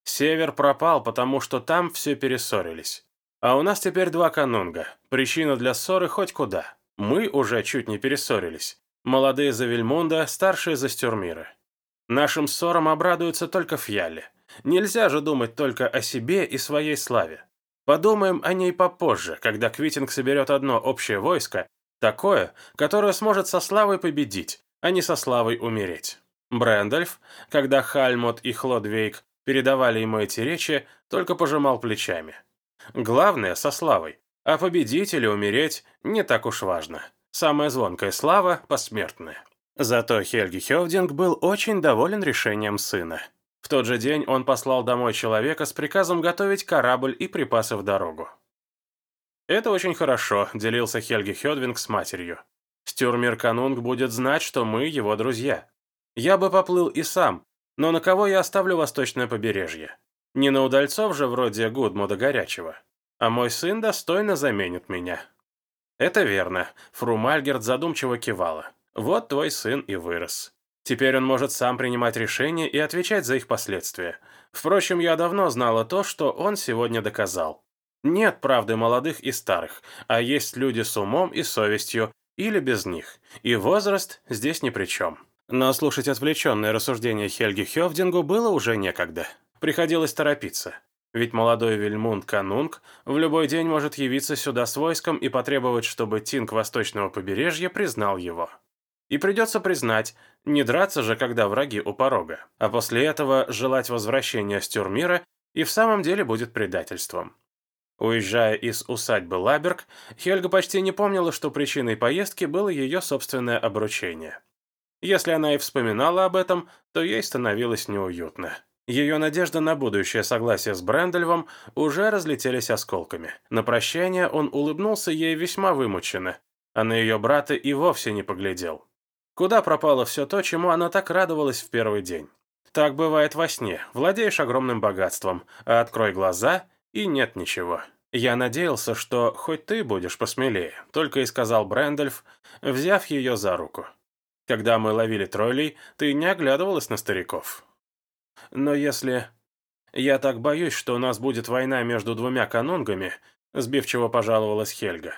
«Север пропал, потому что там все перессорились. А у нас теперь два канунга. Причина для ссоры хоть куда. Мы уже чуть не перессорились. Молодые за Вильмунда, старшие за Стюрмира. Нашим ссорам обрадуются только Фьяли. Нельзя же думать только о себе и своей славе. Подумаем о ней попозже, когда Квитинг соберет одно общее войско, такое, которое сможет со славой победить, а не со славой умереть. Брэндальф, когда Хальмот и Хлодвейк передавали ему эти речи, только пожимал плечами. Главное, со славой. А победить или умереть не так уж важно. Самая звонкая слава – посмертная. Зато Хельги Хевдинг был очень доволен решением сына. В тот же день он послал домой человека с приказом готовить корабль и припасы в дорогу. «Это очень хорошо», – делился Хельги Хедвинг с матерью. «Стюрмир Канунг будет знать, что мы его друзья. Я бы поплыл и сам, но на кого я оставлю восточное побережье? Не на удальцов же вроде Гудмуда Горячего. А мой сын достойно заменит меня». «Это верно», — фру Мальгерт задумчиво кивала. «Вот твой сын и вырос. Теперь он может сам принимать решения и отвечать за их последствия. Впрочем, я давно знала то, что он сегодня доказал. Нет правды молодых и старых, а есть люди с умом и совестью, или без них, и возраст здесь ни при чем». Но слушать отвлеченное рассуждение Хельги Хевдингу было уже некогда. Приходилось торопиться. Ведь молодой Вильмунд Канунг в любой день может явиться сюда с войском и потребовать, чтобы Тинг Восточного побережья признал его. И придется признать, не драться же, когда враги у порога. А после этого желать возвращения с Тюрмира и в самом деле будет предательством. Уезжая из усадьбы Лаберг, Хельга почти не помнила, что причиной поездки было ее собственное обручение. Если она и вспоминала об этом, то ей становилось неуютно. Ее надежда на будущее согласие с Брэндальвом уже разлетелись осколками. На прощание он улыбнулся ей весьма вымученно, а на ее брата и вовсе не поглядел. Куда пропало все то, чему она так радовалась в первый день? Так бывает во сне. Владеешь огромным богатством, а открой глаза — и нет ничего. Я надеялся, что хоть ты будешь посмелее, только и сказал Брэндальф, взяв ее за руку. Когда мы ловили троллей, ты не оглядывалась на стариков. Но если... Я так боюсь, что у нас будет война между двумя канунгами, сбивчиво пожаловалась Хельга.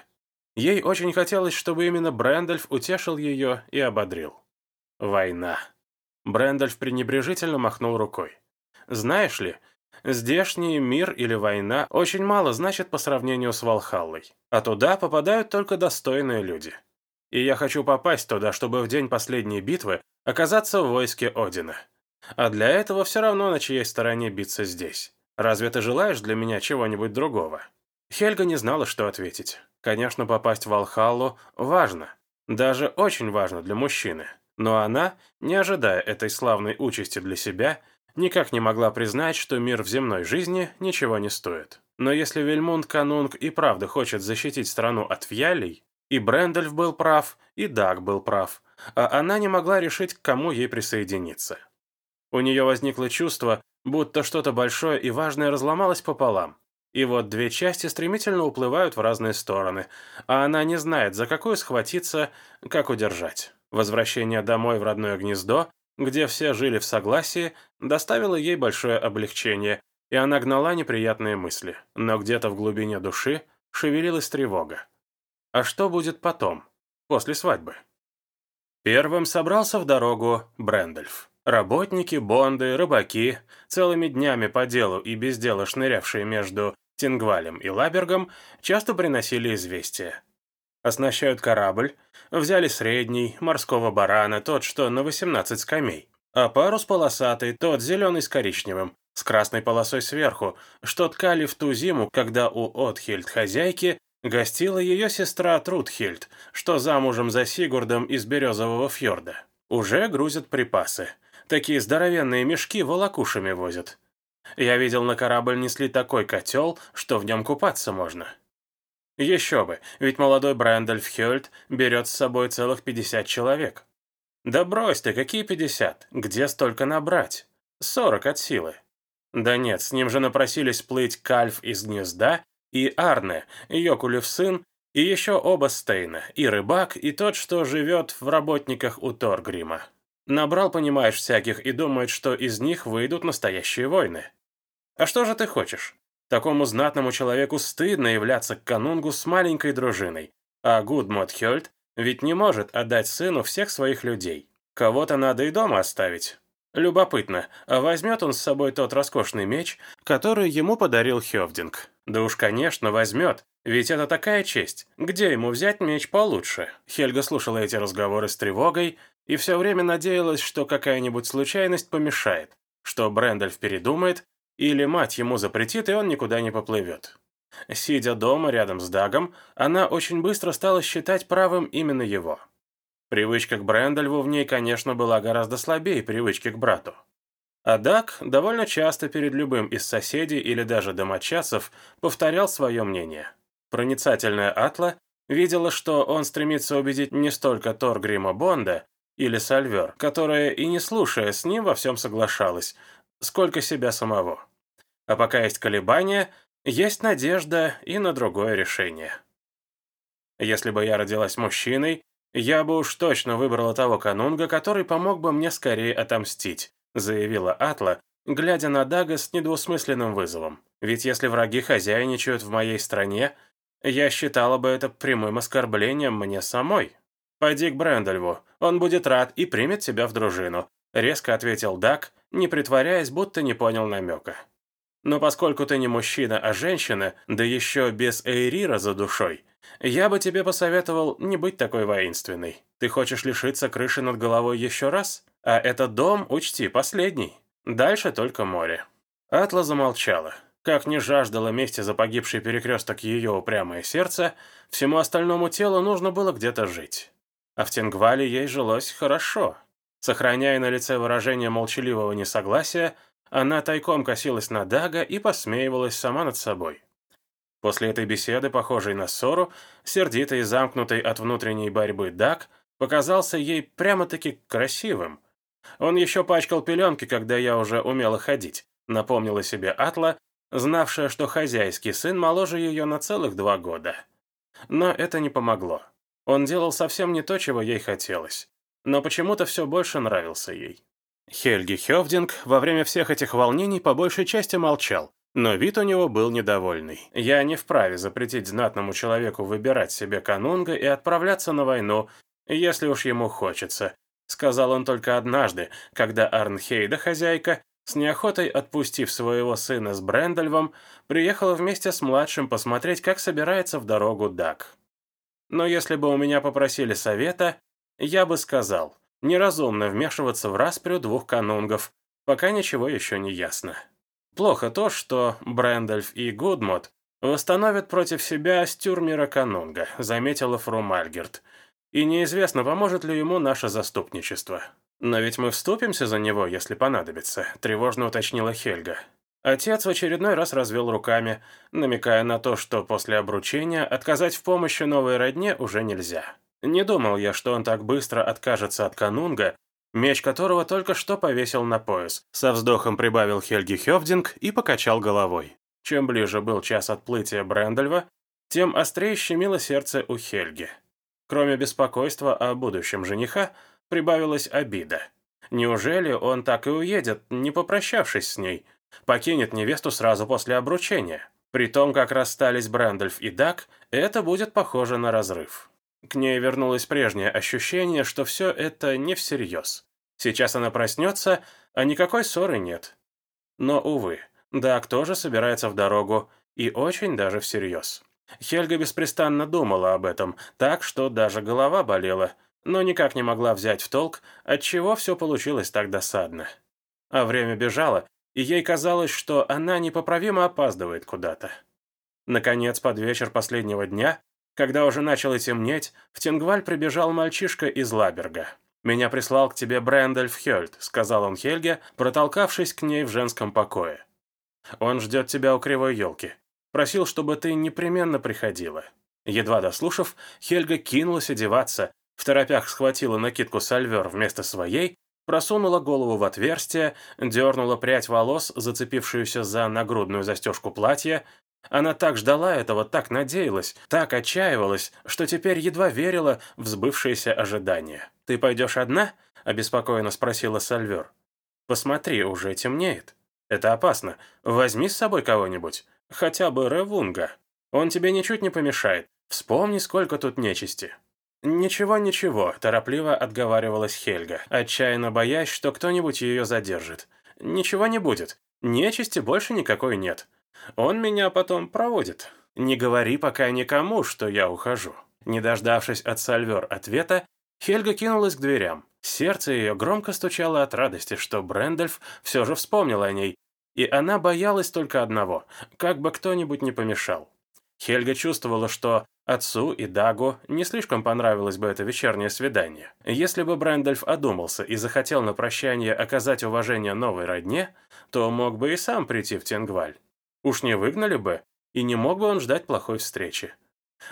Ей очень хотелось, чтобы именно Брэндальф утешил ее и ободрил. Война. Брэндальф пренебрежительно махнул рукой. Знаешь ли, здешний мир или война очень мало значит по сравнению с Валхаллой. А туда попадают только достойные люди. И я хочу попасть туда, чтобы в день последней битвы оказаться в войске Одина. А для этого все равно на чьей стороне биться здесь. Разве ты желаешь для меня чего-нибудь другого?» Хельга не знала, что ответить. Конечно, попасть в Алхаллу важно. Даже очень важно для мужчины. Но она, не ожидая этой славной участи для себя, никак не могла признать, что мир в земной жизни ничего не стоит. Но если Вельмунд Канунг и правда хочет защитить страну от Вьялей, и Брэндальф был прав, и Даг был прав, а она не могла решить, к кому ей присоединиться. У нее возникло чувство, будто что-то большое и важное разломалось пополам. И вот две части стремительно уплывают в разные стороны, а она не знает, за какую схватиться, как удержать. Возвращение домой в родное гнездо, где все жили в согласии, доставило ей большое облегчение, и она гнала неприятные мысли. Но где-то в глубине души шевелилась тревога. А что будет потом, после свадьбы? Первым собрался в дорогу Брэндальф. Работники, бонды, рыбаки, целыми днями по делу и без дела шнырявшие между Тингвалем и Лабергом, часто приносили известия. Оснащают корабль, взяли средний, морского барана, тот, что на 18 скамей, а парус полосатый, тот зеленый с коричневым, с красной полосой сверху, что ткали в ту зиму, когда у Отхильд хозяйки гостила ее сестра Трудхильд, что замужем за Сигурдом из Березового фьорда. Уже грузят припасы. Такие здоровенные мешки волокушами возят. Я видел, на корабль несли такой котел, что в нем купаться можно. Еще бы, ведь молодой Брэндальф Хёльд берет с собой целых 50 человек. Да брось ты, какие 50? Где столько набрать? 40 от силы. Да нет, с ним же напросились плыть Кальф из гнезда и Арне, Йокулев сын, и еще оба Стейна, и рыбак, и тот, что живет в работниках у Торгрима. Набрал, понимаешь, всяких и думает, что из них выйдут настоящие войны. А что же ты хочешь? Такому знатному человеку стыдно являться к канунгу с маленькой дружиной. А Гудмот Хёльд ведь не может отдать сыну всех своих людей. Кого-то надо и дома оставить. Любопытно, а возьмет он с собой тот роскошный меч, который ему подарил Хёвдинг? Да уж, конечно, возьмет, ведь это такая честь. Где ему взять меч получше? Хельга слушала эти разговоры с тревогой и все время надеялась, что какая-нибудь случайность помешает, что Брэндальф передумает или мать ему запретит, и он никуда не поплывет. Сидя дома рядом с Дагом, она очень быстро стала считать правым именно его. Привычка к Брэндальву в ней, конечно, была гораздо слабее привычки к брату. А Даг довольно часто перед любым из соседей или даже домочадцев повторял свое мнение. Проницательная Атла видела, что он стремится убедить не столько Торгрима Бонда или Сальвер, которая и не слушая с ним во всем соглашалась, сколько себя самого. А пока есть колебания, есть надежда и на другое решение. Если бы я родилась мужчиной, я бы уж точно выбрала того канунга, который помог бы мне скорее отомстить, заявила Атла, глядя на Дага с недвусмысленным вызовом. Ведь если враги хозяйничают в моей стране, я считала бы это прямым оскорблением мне самой. «Пойди к Брэндальву, он будет рад и примет тебя в дружину», резко ответил Даг, не притворяясь, будто не понял намека. «Но поскольку ты не мужчина, а женщина, да еще без Эйрира за душой, я бы тебе посоветовал не быть такой воинственной. Ты хочешь лишиться крыши над головой еще раз? А этот дом, учти, последний. Дальше только море». Атла замолчала. Как не жаждала мести за погибший перекресток ее упрямое сердце, всему остальному телу нужно было где-то жить. А в Тенгвале ей жилось хорошо. Сохраняя на лице выражение молчаливого несогласия, она тайком косилась на Дага и посмеивалась сама над собой. После этой беседы, похожей на ссору, сердитый и замкнутый от внутренней борьбы Даг показался ей прямо-таки красивым. Он еще пачкал пеленки, когда я уже умела ходить, напомнила себе Атла, знавшая, что хозяйский сын моложе ее на целых два года. Но это не помогло. Он делал совсем не то, чего ей хотелось но почему-то все больше нравился ей. Хельги Хевдинг во время всех этих волнений по большей части молчал, но вид у него был недовольный. «Я не вправе запретить знатному человеку выбирать себе канунга и отправляться на войну, если уж ему хочется», сказал он только однажды, когда Арнхейда, хозяйка, с неохотой отпустив своего сына с Брэндальвом, приехала вместе с младшим посмотреть, как собирается в дорогу Дак. Но если бы у меня попросили совета, я бы сказал, неразумно вмешиваться в распрю двух канунгов, пока ничего еще не ясно. Плохо то, что Брэндальф и Гудмот восстановят против себя Стюрмера Канунга, заметила Фру Мальгерт. И неизвестно, поможет ли ему наше заступничество. Но ведь мы вступимся за него, если понадобится, тревожно уточнила Хельга. Отец в очередной раз развел руками, намекая на то, что после обручения отказать в помощи новой родне уже нельзя. Не думал я, что он так быстро откажется от канунга, меч которого только что повесил на пояс. Со вздохом прибавил Хельги Хёвдинг и покачал головой. Чем ближе был час отплытия Брэндальва, тем острее щемило сердце у Хельги. Кроме беспокойства о будущем жениха, прибавилась обида. Неужели он так и уедет, не попрощавшись с ней? Покинет невесту сразу после обручения? При том, как расстались Брэндальф и Дак, это будет похоже на разрыв. К ней вернулось прежнее ощущение, что все это не всерьез. Сейчас она проснется, а никакой ссоры нет. Но, увы, Дак тоже собирается в дорогу, и очень даже всерьез. Хельга беспрестанно думала об этом, так что даже голова болела, но никак не могла взять в толк, отчего все получилось так досадно. А время бежало, и ей казалось, что она непоправимо опаздывает куда-то. Наконец, под вечер последнего дня, когда уже начало темнеть, в Тенгваль прибежал мальчишка из Лаберга. «Меня прислал к тебе Брэндальф Хёльд», — сказал он Хельге, протолкавшись к ней в женском покое. Он ждет тебя у кривой елки. Просил, чтобы ты непременно приходила». Едва дослушав, Хельга кинулась одеваться, в торопях схватила накидку сальвер вместо своей, просунула голову в отверстие, дернула прядь волос, зацепившуюся за нагрудную застежку платья. Она так ждала этого, так надеялась, так отчаивалась, что теперь едва верила в сбывшееся ожидание. «Ты пойдешь одна?» – обеспокоенно спросила Сальвер. «Посмотри, уже темнеет. Это опасно. Возьми с собой кого-нибудь. Хотя бы Ревунга. Он тебе ничуть не помешает. Вспомни, сколько тут нечисти». «Ничего, ничего», – торопливо отговаривалась Хельга, отчаянно боясь, что кто-нибудь ее задержит. «Ничего не будет. Нечисти больше никакой нет. Он меня потом проводит. Не говори пока никому, что я ухожу». Не дождавшись от Сальвер ответа, Хельга кинулась к дверям. Сердце ее громко стучало от радости, что Брэндальф все же вспомнил о ней, и она боялась только одного – как бы кто-нибудь не помешал. Хельга чувствовала, что отцу и Дагу не слишком понравилось бы это вечернее свидание. Если бы Брэндальф одумался и захотел на прощание оказать уважение новой родне, то мог бы и сам прийти в Тенгваль. Уж не выгнали бы, и не мог бы он ждать плохой встречи.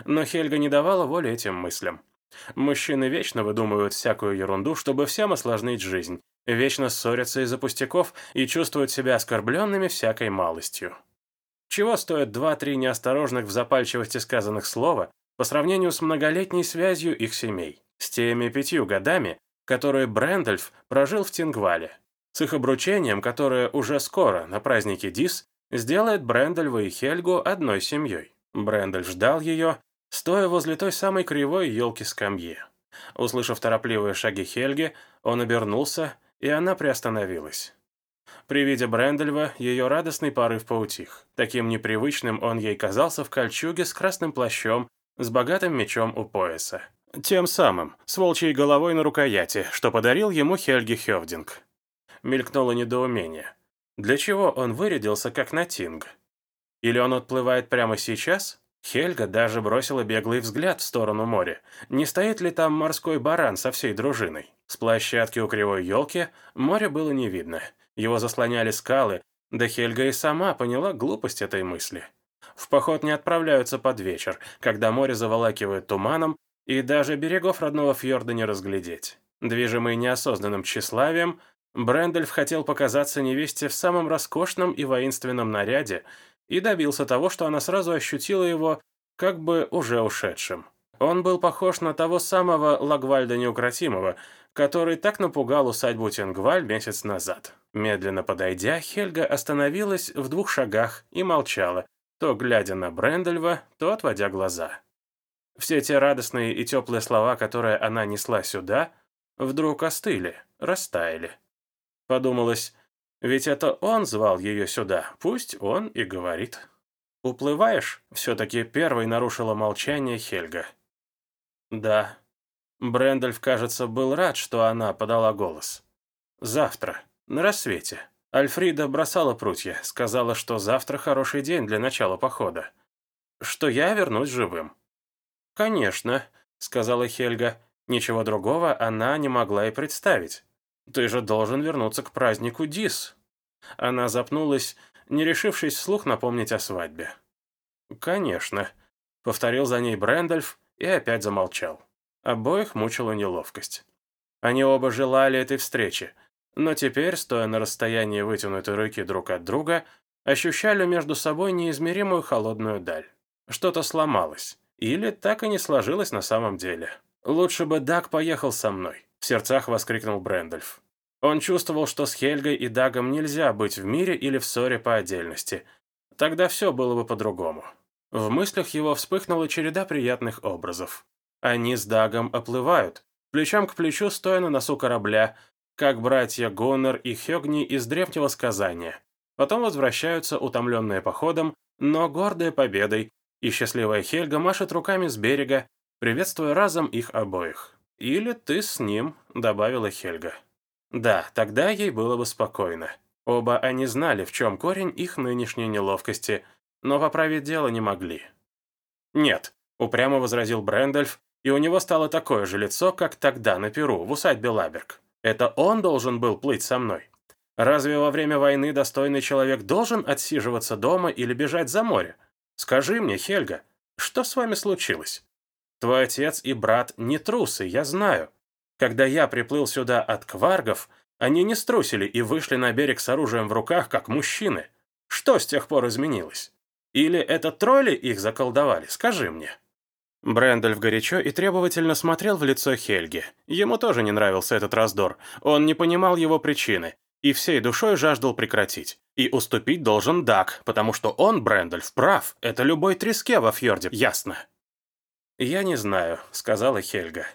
Но Хельга не давала воли этим мыслям. Мужчины вечно выдумывают всякую ерунду, чтобы всем осложнить жизнь, вечно ссорятся из-за пустяков и чувствуют себя оскорбленными всякой малостью. Чего стоят два-три неосторожных в запальчивости сказанных слова по сравнению с многолетней связью их семей, с теми пятью годами, которые Брэндальф прожил в Тингвале, с их обручением, которое уже скоро, на празднике Дис, сделает Брэндальва и Хельгу одной семьей. Брэндальф ждал ее, стоя возле той самой кривой елки-скамьи. Услышав торопливые шаги Хельги, он обернулся, и она приостановилась. При виде Брэндальва ее радостный порыв поутих. Таким непривычным он ей казался в кольчуге с красным плащом, с богатым мечом у пояса. Тем самым, с волчьей головой на рукояти, что подарил ему Хельги Хевдинг. Мелькнуло недоумение. Для чего он вырядился, как на Тинг? Или он отплывает прямо сейчас? Хельга даже бросила беглый взгляд в сторону моря. Не стоит ли там морской баран со всей дружиной? С площадки у кривой елки море было не видно. Его заслоняли скалы, да Хельга и сама поняла глупость этой мысли. В поход не отправляются под вечер, когда море заволакивает туманом, и даже берегов родного фьорда не разглядеть. Движимый неосознанным тщеславием, Брэндальф хотел показаться невесте в самом роскошном и воинственном наряде и добился того, что она сразу ощутила его как бы уже ушедшим. Он был похож на того самого Лагвальда Неукротимого, который так напугал усадьбу Тенгваль месяц назад. Медленно подойдя, Хельга остановилась в двух шагах и молчала, то глядя на Брэндальва, то отводя глаза. Все те радостные и теплые слова, которые она несла сюда, вдруг остыли, растаяли. Подумалось, ведь это он звал ее сюда, пусть он и говорит. «Уплываешь?» — все-таки первой нарушила молчание Хельга. «Да». Брэндальф, кажется, был рад, что она подала голос. «Завтра, на рассвете». Альфрида бросала прутья, сказала, что завтра хороший день для начала похода. Что я вернусь живым. «Конечно», — сказала Хельга. Ничего другого она не могла и представить. «Ты же должен вернуться к празднику Дис». Она запнулась, не решившись вслух напомнить о свадьбе. «Конечно», — повторил за ней Брэндальф и опять замолчал. Обоих мучила неловкость. Они оба желали этой встречи, но теперь, стоя на расстоянии вытянутой руки друг от друга, ощущали между собой неизмеримую холодную даль. Что-то сломалось. Или так и не сложилось на самом деле. «Лучше бы Даг поехал со мной», — в сердцах воскликнул Брэндальф. Он чувствовал, что с Хельгой и Дагом нельзя быть в мире или в ссоре по отдельности. Тогда все было бы по-другому. В мыслях его вспыхнула череда приятных образов. Они с Дагом оплывают, плечом к плечу стоя на носу корабля, как братья Гонор и Хёгни из древнего сказания. Потом возвращаются, утомленные походом, но гордые победой, и счастливая Хельга машет руками с берега, приветствуя разом их обоих. «Или ты с ним», — добавила Хельга. Да, тогда ей было бы спокойно. Оба они знали, в чем корень их нынешней неловкости, но поправить дело не могли. «Нет», — упрямо возразил Брэндальф, и у него стало такое же лицо, как тогда на Перу, в усадьбе Лаберг. Это он должен был плыть со мной. Разве во время войны достойный человек должен отсиживаться дома или бежать за море? Скажи мне, Хельга, что с вами случилось? Твой отец и брат не трусы, я знаю. Когда я приплыл сюда от кваргов, они не струсили и вышли на берег с оружием в руках, как мужчины. Что с тех пор изменилось? Или это тролли их заколдовали? Скажи мне». Брэндальф горячо и требовательно смотрел в лицо Хельги. Ему тоже не нравился этот раздор. Он не понимал его причины и всей душой жаждал прекратить. И уступить должен Дак, потому что он, Брэндальф, прав. Это любой треске во фьорде, ясно. «Я не знаю», — сказала Хельга.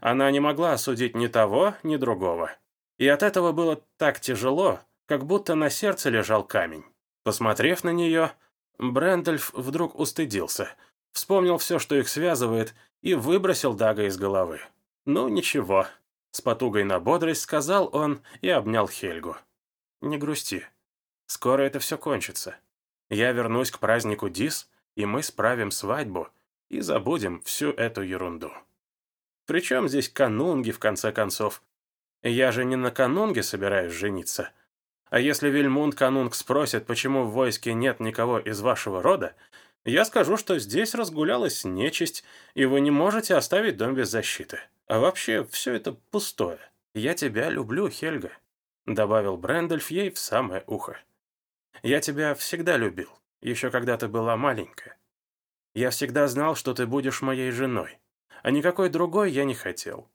Она не могла осудить ни того, ни другого. И от этого было так тяжело, как будто на сердце лежал камень. Посмотрев на нее, Брэндальф вдруг устыдился, вспомнил все, что их связывает, и выбросил Дага из головы. «Ну, ничего», — с потугой на бодрость сказал он и обнял Хельгу. «Не грусти. Скоро это все кончится. Я вернусь к празднику Дис, и мы справим свадьбу и забудем всю эту ерунду. Причем здесь канунги, в конце концов? Я же не на канунге собираюсь жениться. А если Вильмунд канунг спросит, почему в войске нет никого из вашего рода, я скажу, что здесь разгулялась нечисть, и вы не можете оставить дом без защиты. А вообще, все это пустое. Я тебя люблю, Хельга», — добавил Брэндальф ей в самое ухо. «Я тебя всегда любил, еще когда ты была маленькая. Я всегда знал, что ты будешь моей женой, а никакой другой я не хотел.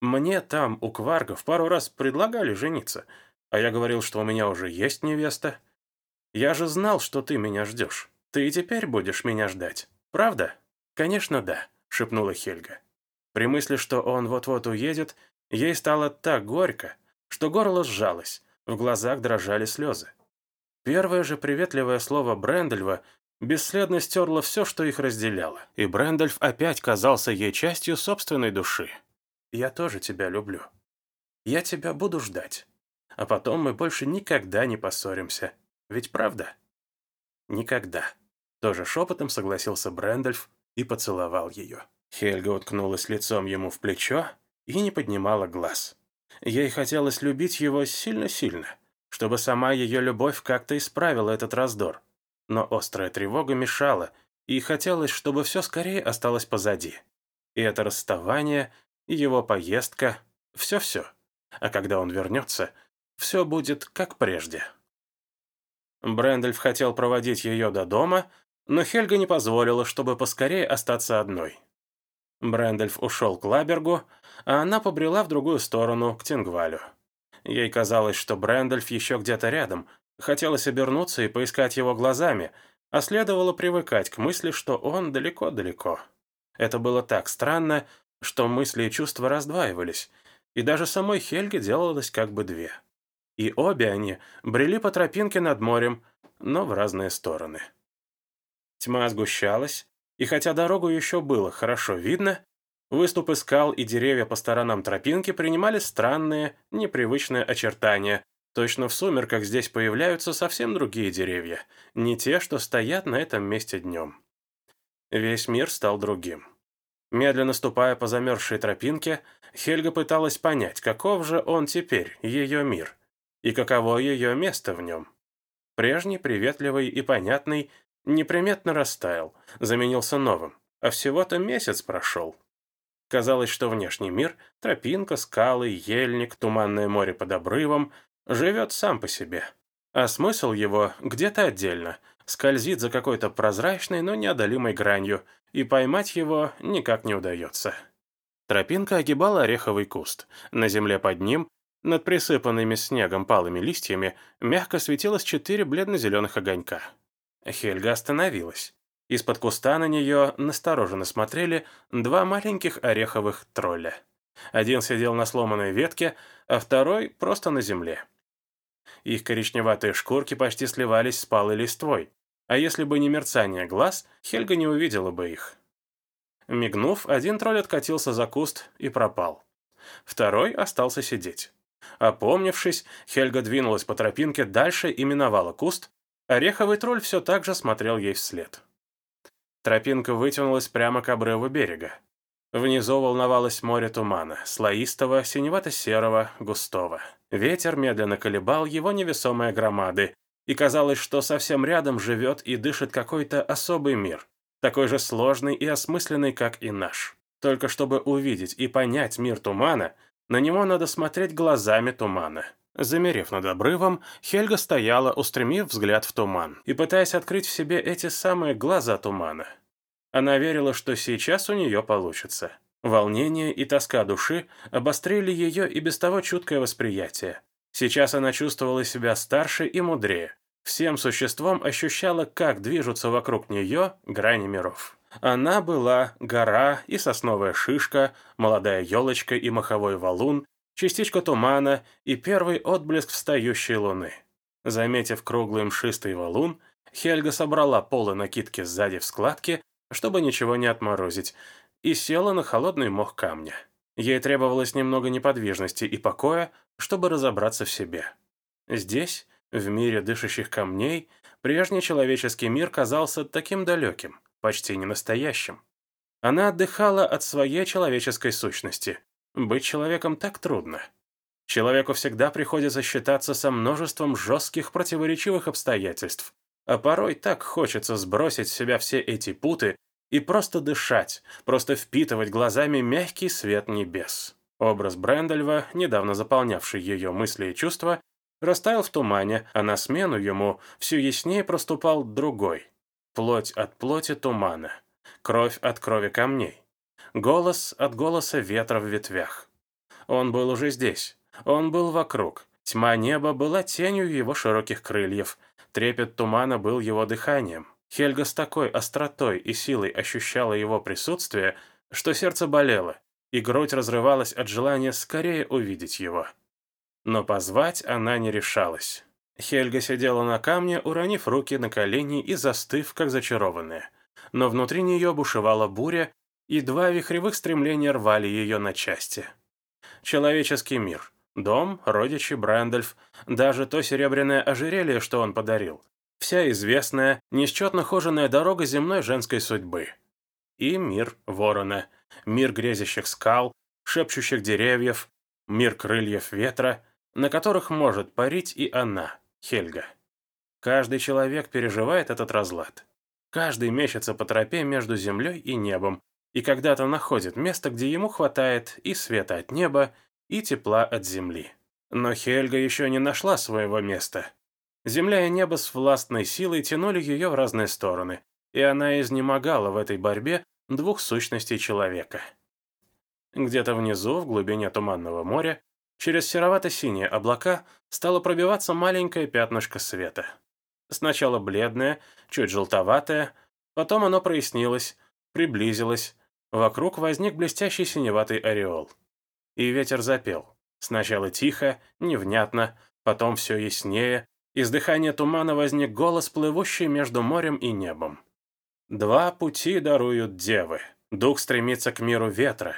Мне там, у Кваргов, пару раз предлагали жениться, а я говорил, что у меня уже есть невеста. Я же знал, что ты меня ждешь. Ты и теперь будешь меня ждать, правда? Конечно, да, шепнула Хельга. При мысли, что он вот-вот уедет, ей стало так горько, что горло сжалось, в глазах дрожали слезы. Первое же приветливое слово Брэндальва бесследно стерло все, что их разделяло, и Брэндальф опять казался ей частью собственной души. «Я тоже тебя люблю. Я тебя буду ждать. А потом мы больше никогда не поссоримся. Ведь правда?» «Никогда». Тоже шепотом согласился Брэндальф и поцеловал ее. Хельга уткнулась лицом ему в плечо и не поднимала глаз. Ей хотелось любить его сильно-сильно, чтобы сама ее любовь как-то исправила этот раздор но острая тревога мешала, и хотелось, чтобы все скорее осталось позади. И это расставание, и его поездка, все-все. А когда он вернется, все будет как прежде. Брэндальф хотел проводить ее до дома, но Хельга не позволила, чтобы поскорее остаться одной. Брэндальф ушел к Лабергу, а она побрела в другую сторону, к Тингвалю. Ей казалось, что Брэндальф еще где-то рядом, Хотелось обернуться и поискать его глазами, а следовало привыкать к мысли, что он далеко-далеко. Это было так странно, что мысли и чувства раздваивались, и даже самой Хельге делалось как бы две. И обе они брели по тропинке над морем, но в разные стороны. Тьма сгущалась, и хотя дорогу еще было хорошо видно, выступы скал и деревья по сторонам тропинки принимали странные, непривычные очертания, Точно в сумерках здесь появляются совсем другие деревья, не те, что стоят на этом месте днем. Весь мир стал другим. Медленно ступая по замерзшей тропинке, Хельга пыталась понять, каков же он теперь, ее мир, и каково ее место в нем. Прежний, приветливый и понятный, неприметно растаял, заменился новым, а всего-то месяц прошел. Казалось, что внешний мир — тропинка, скалы, ельник, туманное море под обрывом живет сам по себе. А смысл его где-то отдельно, скользит за какой-то прозрачной, но неодолимой гранью, и поймать его никак не удается. Тропинка огибала ореховый куст. На земле под ним, над присыпанными снегом палыми листьями, мягко светилось четыре бледно-зеленых огонька. Хельга остановилась. Из-под куста на нее настороженно смотрели два маленьких ореховых тролля. Один сидел на сломанной ветке, а второй просто на земле. Их коричневатые шкурки почти сливались с палой листвой, а если бы не мерцание глаз, Хельга не увидела бы их. Мигнув, один тролль откатился за куст и пропал. Второй остался сидеть. Опомнившись, Хельга двинулась по тропинке дальше и миновала куст, ореховый тролль все так же смотрел ей вслед. Тропинка вытянулась прямо к обрыву берега. Внизу волновалось море тумана, слоистого, синевато-серого, густого. Ветер медленно колебал его невесомые громады, и казалось, что совсем рядом живет и дышит какой-то особый мир, такой же сложный и осмысленный, как и наш. Только чтобы увидеть и понять мир тумана, на него надо смотреть глазами тумана. Замерев над обрывом, Хельга стояла, устремив взгляд в туман, и пытаясь открыть в себе эти самые глаза тумана. Она верила, что сейчас у нее получится. Волнение и тоска души обострили ее и без того чуткое восприятие. Сейчас она чувствовала себя старше и мудрее. Всем существом ощущала, как движутся вокруг нее грани миров. Она была гора и сосновая шишка, молодая елочка и маховой валун, частичка тумана и первый отблеск встающей луны. Заметив круглый мшистый валун, Хельга собрала полы накидки сзади в складке, чтобы ничего не отморозить, и села на холодный мох камня. Ей требовалось немного неподвижности и покоя, чтобы разобраться в себе. Здесь, в мире дышащих камней, прежний человеческий мир казался таким далеким, почти ненастоящим. Она отдыхала от своей человеческой сущности, быть человеком так трудно. Человеку всегда приходится считаться со множеством жестких противоречивых обстоятельств, а порой так хочется сбросить с себя все эти путы и просто дышать, просто впитывать глазами мягкий свет небес. Образ Брэндальва, недавно заполнявший ее мысли и чувства, растаял в тумане, а на смену ему все яснее проступал другой. Плоть от плоти тумана, кровь от крови камней. Голос от голоса ветра в ветвях. Он был уже здесь. Он был вокруг. Тьма неба была тенью его широких крыльев. Трепет тумана был его дыханием. Хельга с такой остротой и силой ощущала его присутствие, что сердце болело, и грудь разрывалась от желания скорее увидеть его. Но позвать она не решалась. Хельга сидела на камне, уронив руки на колени и застыв, как зачарованная. Но внутри нее бушевала буря, и два вихревых стремления рвали ее на части. Человеческий мир, дом, родичи, Брэндальф, даже то серебряное ожерелье, что он подарил. Вся известная, несчетно хоженая дорога земной женской судьбы. И мир ворона, мир грезящих скал, шепчущих деревьев, мир крыльев ветра, на которых может парить и она, Хельга. Каждый человек переживает этот разлад. Каждый мечется по тропе между землей и небом, и когда-то находит место, где ему хватает и света от неба, и тепла от земли. Но Хельга еще не нашла своего места. Земля и небо с властной силой тянули ее в разные стороны, и она изнемогала в этой борьбе двух сущностей человека. Где-то внизу, в глубине Туманного моря, через серовато-синие облака стало пробиваться маленькое пятнышко света. Сначала бледное, чуть желтоватое, потом оно прояснилось, приблизилось, Вокруг возник блестящий синеватый ореол. И ветер запел. Сначала тихо, невнятно, потом все яснее. Из дыхания тумана возник голос, плывущий между морем и небом. Два пути даруют девы. Дух стремится к миру ветра.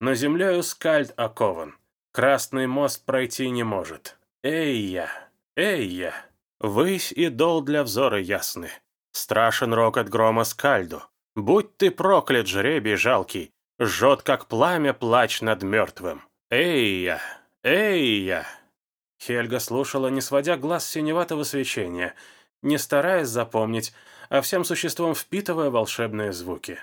Но землею скальд окован. Красный мост пройти не может. Эй я, эй я. Высь и дол для взора ясны. Страшен рок от грома скальду. Будь ты проклят, жребий жалкий, жжет, как пламя, плач над мертвым. Эй я, эй я. Хельга слушала, не сводя глаз синеватого свечения, не стараясь запомнить, а всем существом впитывая волшебные звуки.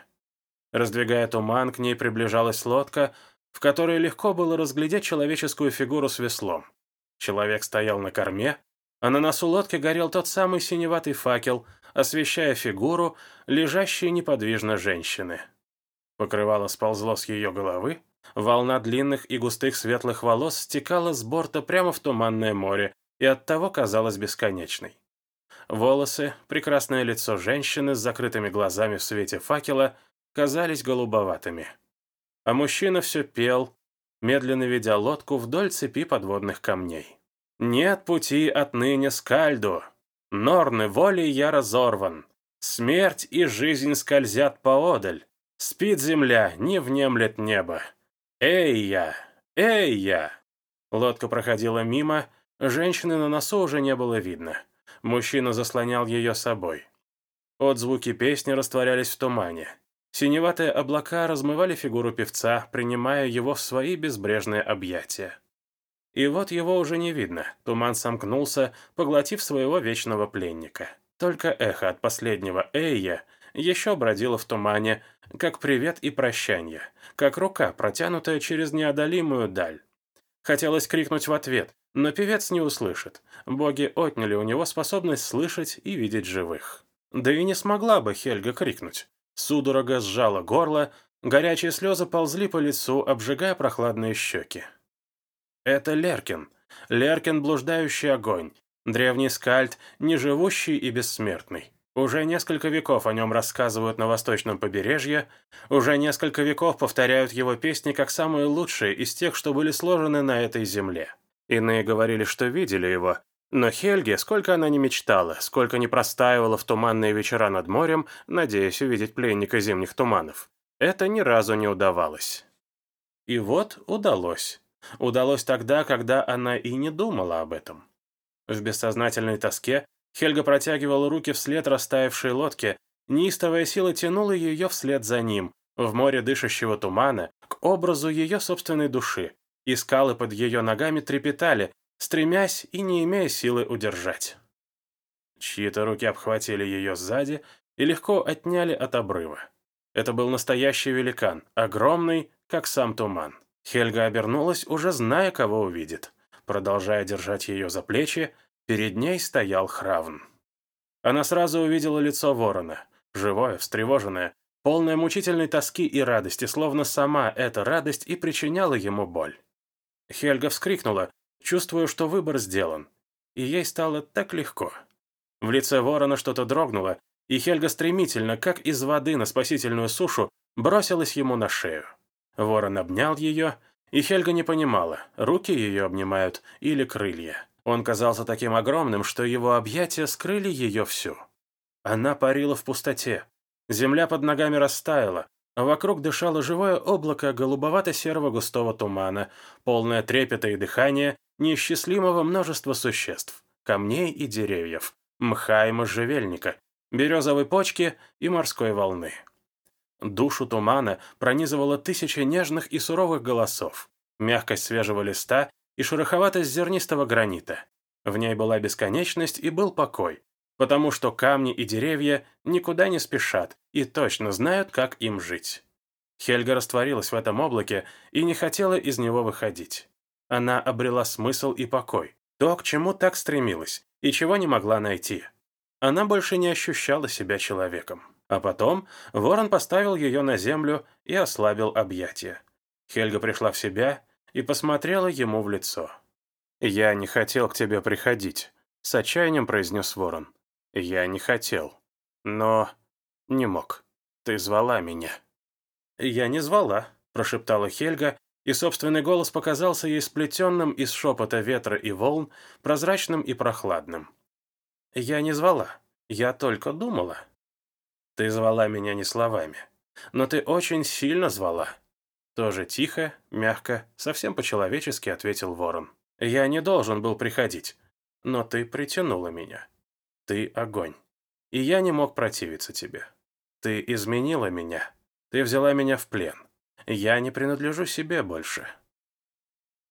Раздвигая туман, к ней приближалась лодка, в которой легко было разглядеть человеческую фигуру с веслом. Человек стоял на корме, а на носу лодки горел тот самый синеватый факел, освещая фигуру, лежащей неподвижно женщины. Покрывало сползло с ее головы, волна длинных и густых светлых волос стекала с борта прямо в туманное море и оттого казалась бесконечной. Волосы, прекрасное лицо женщины с закрытыми глазами в свете факела казались голубоватыми. А мужчина все пел, медленно ведя лодку вдоль цепи подводных камней. Нет пути отныне скальду. Норны волей я разорван. Смерть и жизнь скользят поодаль. Спит земля, не внемлет небо. Эй я! Эй я! Лодка проходила мимо, женщины на носу уже не было видно. Мужчина заслонял ее собой. Отзвуки песни растворялись в тумане. Синеватые облака размывали фигуру певца, принимая его в свои безбрежные объятия. И вот его уже не видно. Туман сомкнулся, поглотив своего вечного пленника. Только эхо от последнего «Эйя» еще бродило в тумане, как привет и прощание, как рука, протянутая через неодолимую даль. Хотелось крикнуть в ответ, но певец не услышит. Боги отняли у него способность слышать и видеть живых. Да и не смогла бы Хельга крикнуть. Судорога сжала горло, горячие слезы ползли по лицу, обжигая прохладные щеки. Это Леркин. Леркин – блуждающий огонь. Древний скальд, неживущий и бессмертный. Уже несколько веков о нем рассказывают на восточном побережье, уже несколько веков повторяют его песни как самые лучшие из тех, что были сложены на этой земле. Иные говорили, что видели его, но Хельге, сколько она не мечтала, сколько не простаивала в туманные вечера над морем, надеясь увидеть пленника зимних туманов, это ни разу не удавалось. И вот удалось. Удалось тогда, когда она и не думала об этом. В бессознательной тоске Хельга протягивала руки вслед растаявшей лодке, неистовая сила тянула ее вслед за ним, в море дышащего тумана, к образу ее собственной души, и скалы под ее ногами трепетали, стремясь и не имея силы удержать. Чьи-то руки обхватили ее сзади и легко отняли от обрыва. Это был настоящий великан, огромный, как сам туман. Хельга обернулась, уже зная, кого увидит. Продолжая держать ее за плечи, перед ней стоял Хравн. Она сразу увидела лицо ворона, живое, встревоженное, полное мучительной тоски и радости, словно сама эта радость и причиняла ему боль. Хельга вскрикнула, чувствуя, что выбор сделан, и ей стало так легко. В лице ворона что-то дрогнуло, и Хельга стремительно, как из воды на спасительную сушу, бросилась ему на шею. Ворон обнял ее, и Хельга не понимала, руки ее обнимают или крылья. Он казался таким огромным, что его объятия скрыли ее всю. Она парила в пустоте. Земля под ногами растаяла, а вокруг дышало живое облако голубовато-серого густого тумана, полное трепета и дыхания неисчислимого множества существ, камней и деревьев, мха и можжевельника, березовой почки и морской волны. Душу тумана пронизывало тысячи нежных и суровых голосов, мягкость свежего листа и шероховатость зернистого гранита. В ней была бесконечность и был покой, потому что камни и деревья никуда не спешат и точно знают, как им жить. Хельга растворилась в этом облаке и не хотела из него выходить. Она обрела смысл и покой, то, к чему так стремилась и чего не могла найти. Она больше не ощущала себя человеком. А потом ворон поставил ее на землю и ослабил объятия. Хельга пришла в себя и посмотрела ему в лицо. «Я не хотел к тебе приходить», — с отчаянием произнес ворон. «Я не хотел. Но не мог. Ты звала меня». «Я не звала», — прошептала Хельга, и собственный голос показался ей сплетенным из шепота ветра и волн, прозрачным и прохладным. «Я не звала. Я только думала». Ты звала меня не словами, но ты очень сильно звала. Тоже тихо, мягко, совсем по-человечески ответил ворон. Я не должен был приходить, но ты притянула меня. Ты огонь. И я не мог противиться тебе. Ты изменила меня. Ты взяла меня в плен. Я не принадлежу себе больше.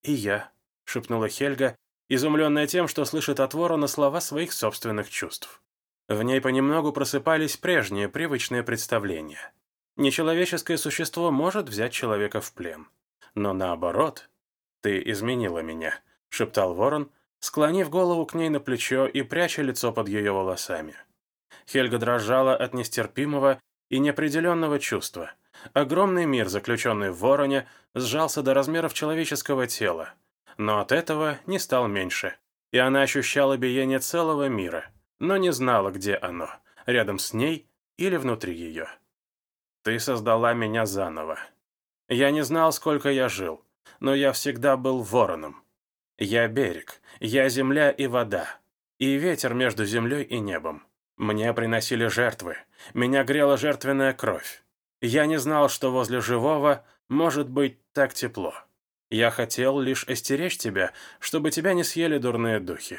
И я, шепнула Хельга, изумленная тем, что слышит от ворона слова своих собственных чувств. В ней понемногу просыпались прежние привычные представления. Нечеловеческое существо может взять человека в плен. Но наоборот, «Ты изменила меня», — шептал ворон, склонив голову к ней на плечо и пряча лицо под ее волосами. Хельга дрожала от нестерпимого и неопределенного чувства. Огромный мир, заключенный в вороне, сжался до размеров человеческого тела. Но от этого не стал меньше, и она ощущала биение целого мира — но не знала, где оно, рядом с ней или внутри ее. Ты создала меня заново. Я не знал, сколько я жил, но я всегда был вороном. Я берег, я земля и вода, и ветер между землей и небом. Мне приносили жертвы, меня грела жертвенная кровь. Я не знал, что возле живого может быть так тепло. Я хотел лишь остеречь тебя, чтобы тебя не съели дурные духи.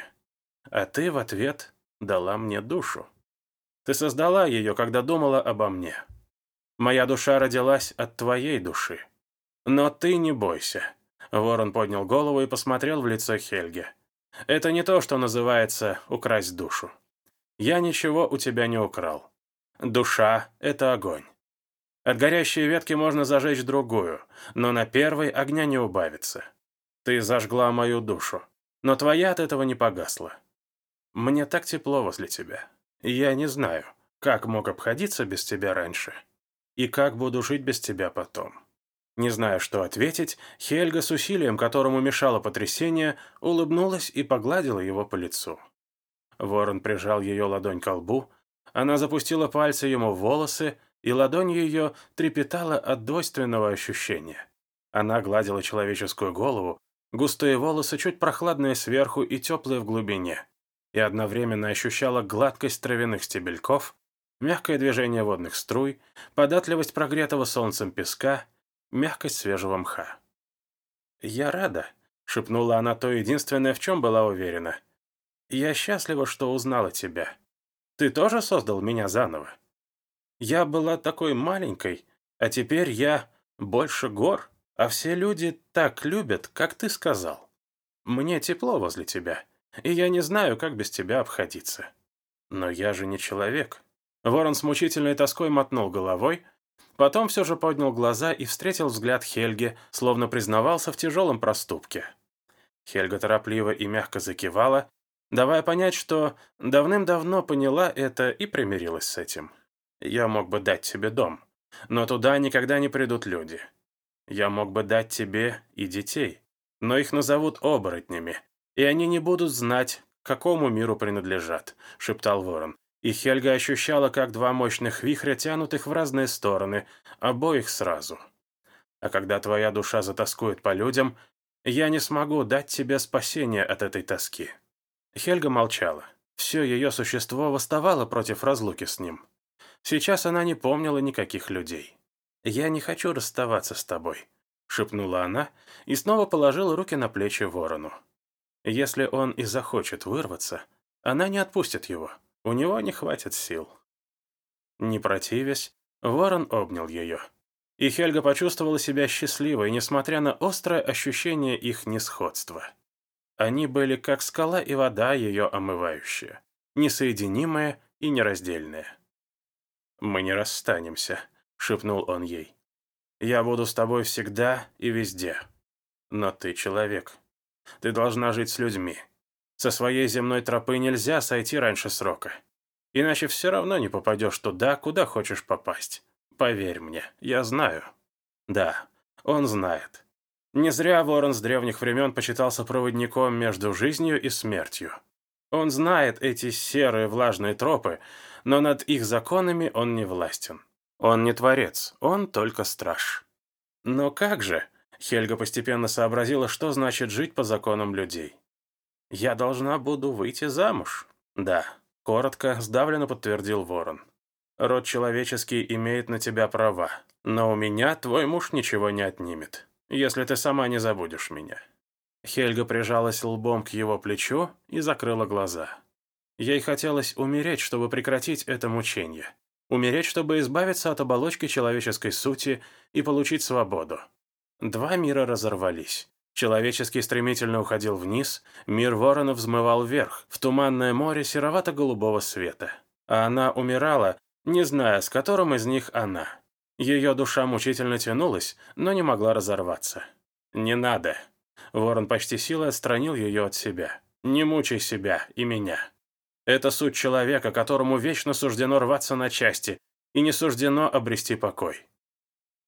А ты в ответ дала мне душу. Ты создала ее, когда думала обо мне. Моя душа родилась от твоей души. Но ты не бойся. Ворон поднял голову и посмотрел в лицо Хельге. «Это не то, что называется «украсть душу». Я ничего у тебя не украл. Душа — это огонь. От горящей ветки можно зажечь другую, но на первой огня не убавится. Ты зажгла мою душу, но твоя от этого не погасла. Мне так тепло возле тебя. Я не знаю, как мог обходиться без тебя раньше, и как буду жить без тебя потом. Не зная, что ответить, Хельга с усилием, которому мешало потрясение, улыбнулась и погладила его по лицу. Ворон прижал ее ладонь к лбу, она запустила пальцы ему в волосы, и ладонь ее трепетала от двойственного ощущения. Она гладила человеческую голову, густые волосы чуть прохладные сверху и теплые в глубине, и одновременно ощущала гладкость травяных стебельков, мягкое движение водных струй, податливость прогретого солнцем песка — мягкость свежего мха. «Я рада», — шепнула она то единственное, в чем была уверена. «Я счастлива, что узнала тебя. Ты тоже создал меня заново? Я была такой маленькой, а теперь я больше гор, а все люди так любят, как ты сказал. Мне тепло возле тебя, и я не знаю, как без тебя обходиться. Но я же не человек». Ворон с мучительной тоской мотнул головой, Потом все же поднял глаза и встретил взгляд Хельги, словно признавался в тяжелом проступке. Хельга торопливо и мягко закивала, давая понять, что давным-давно поняла это и примирилась с этим. «Я мог бы дать тебе дом, но туда никогда не придут люди. Я мог бы дать тебе и детей, но их назовут оборотнями, и они не будут знать, к какому миру принадлежат», — шептал ворон и Хельга ощущала, как два мощных вихря тянут их в разные стороны, обоих сразу. А когда твоя душа затаскует по людям, я не смогу дать тебе спасение от этой тоски». Хельга молчала. Все ее существо восставало против разлуки с ним. Сейчас она не помнила никаких людей. «Я не хочу расставаться с тобой», — шепнула она и снова положила руки на плечи ворону. «Если он и захочет вырваться, она не отпустит его». У него не хватит сил. Не противясь, ворон обнял ее. И Хельга почувствовала себя счастливой, несмотря на острое ощущение их несходства. Они были как скала и вода, ее омывающая, несоединимые и нераздельные. «Мы не расстанемся», — шепнул он ей. «Я буду с тобой всегда и везде. Но ты человек. Ты должна жить с людьми. Со своей земной тропы нельзя сойти раньше срока. Иначе все равно не попадешь туда, куда хочешь попасть. Поверь мне, я знаю. Да, он знает. Не зря Ворон с древних времен почитался проводником между жизнью и смертью. Он знает эти серые влажные тропы, но над их законами он не властен. Он не творец, он только страж. Но как же? Хельга постепенно сообразила, что значит жить по законам людей. «Я должна буду выйти замуж». «Да», — коротко, сдавленно подтвердил Ворон. «Род человеческий имеет на тебя права, но у меня твой муж ничего не отнимет, если ты сама не забудешь меня». Хельга прижалась лбом к его плечу и закрыла глаза. Ей хотелось умереть, чтобы прекратить это мучение. Умереть, чтобы избавиться от оболочки человеческой сути и получить свободу. Два мира разорвались. Человеческий стремительно уходил вниз, мир воронов взмывал вверх, в туманное море серовато-голубого света. А она умирала, не зная, с которым из них она. Ее душа мучительно тянулась, но не могла разорваться. «Не надо!» Ворон почти силой отстранил ее от себя. «Не мучай себя и меня. Это суть человека, которому вечно суждено рваться на части, и не суждено обрести покой.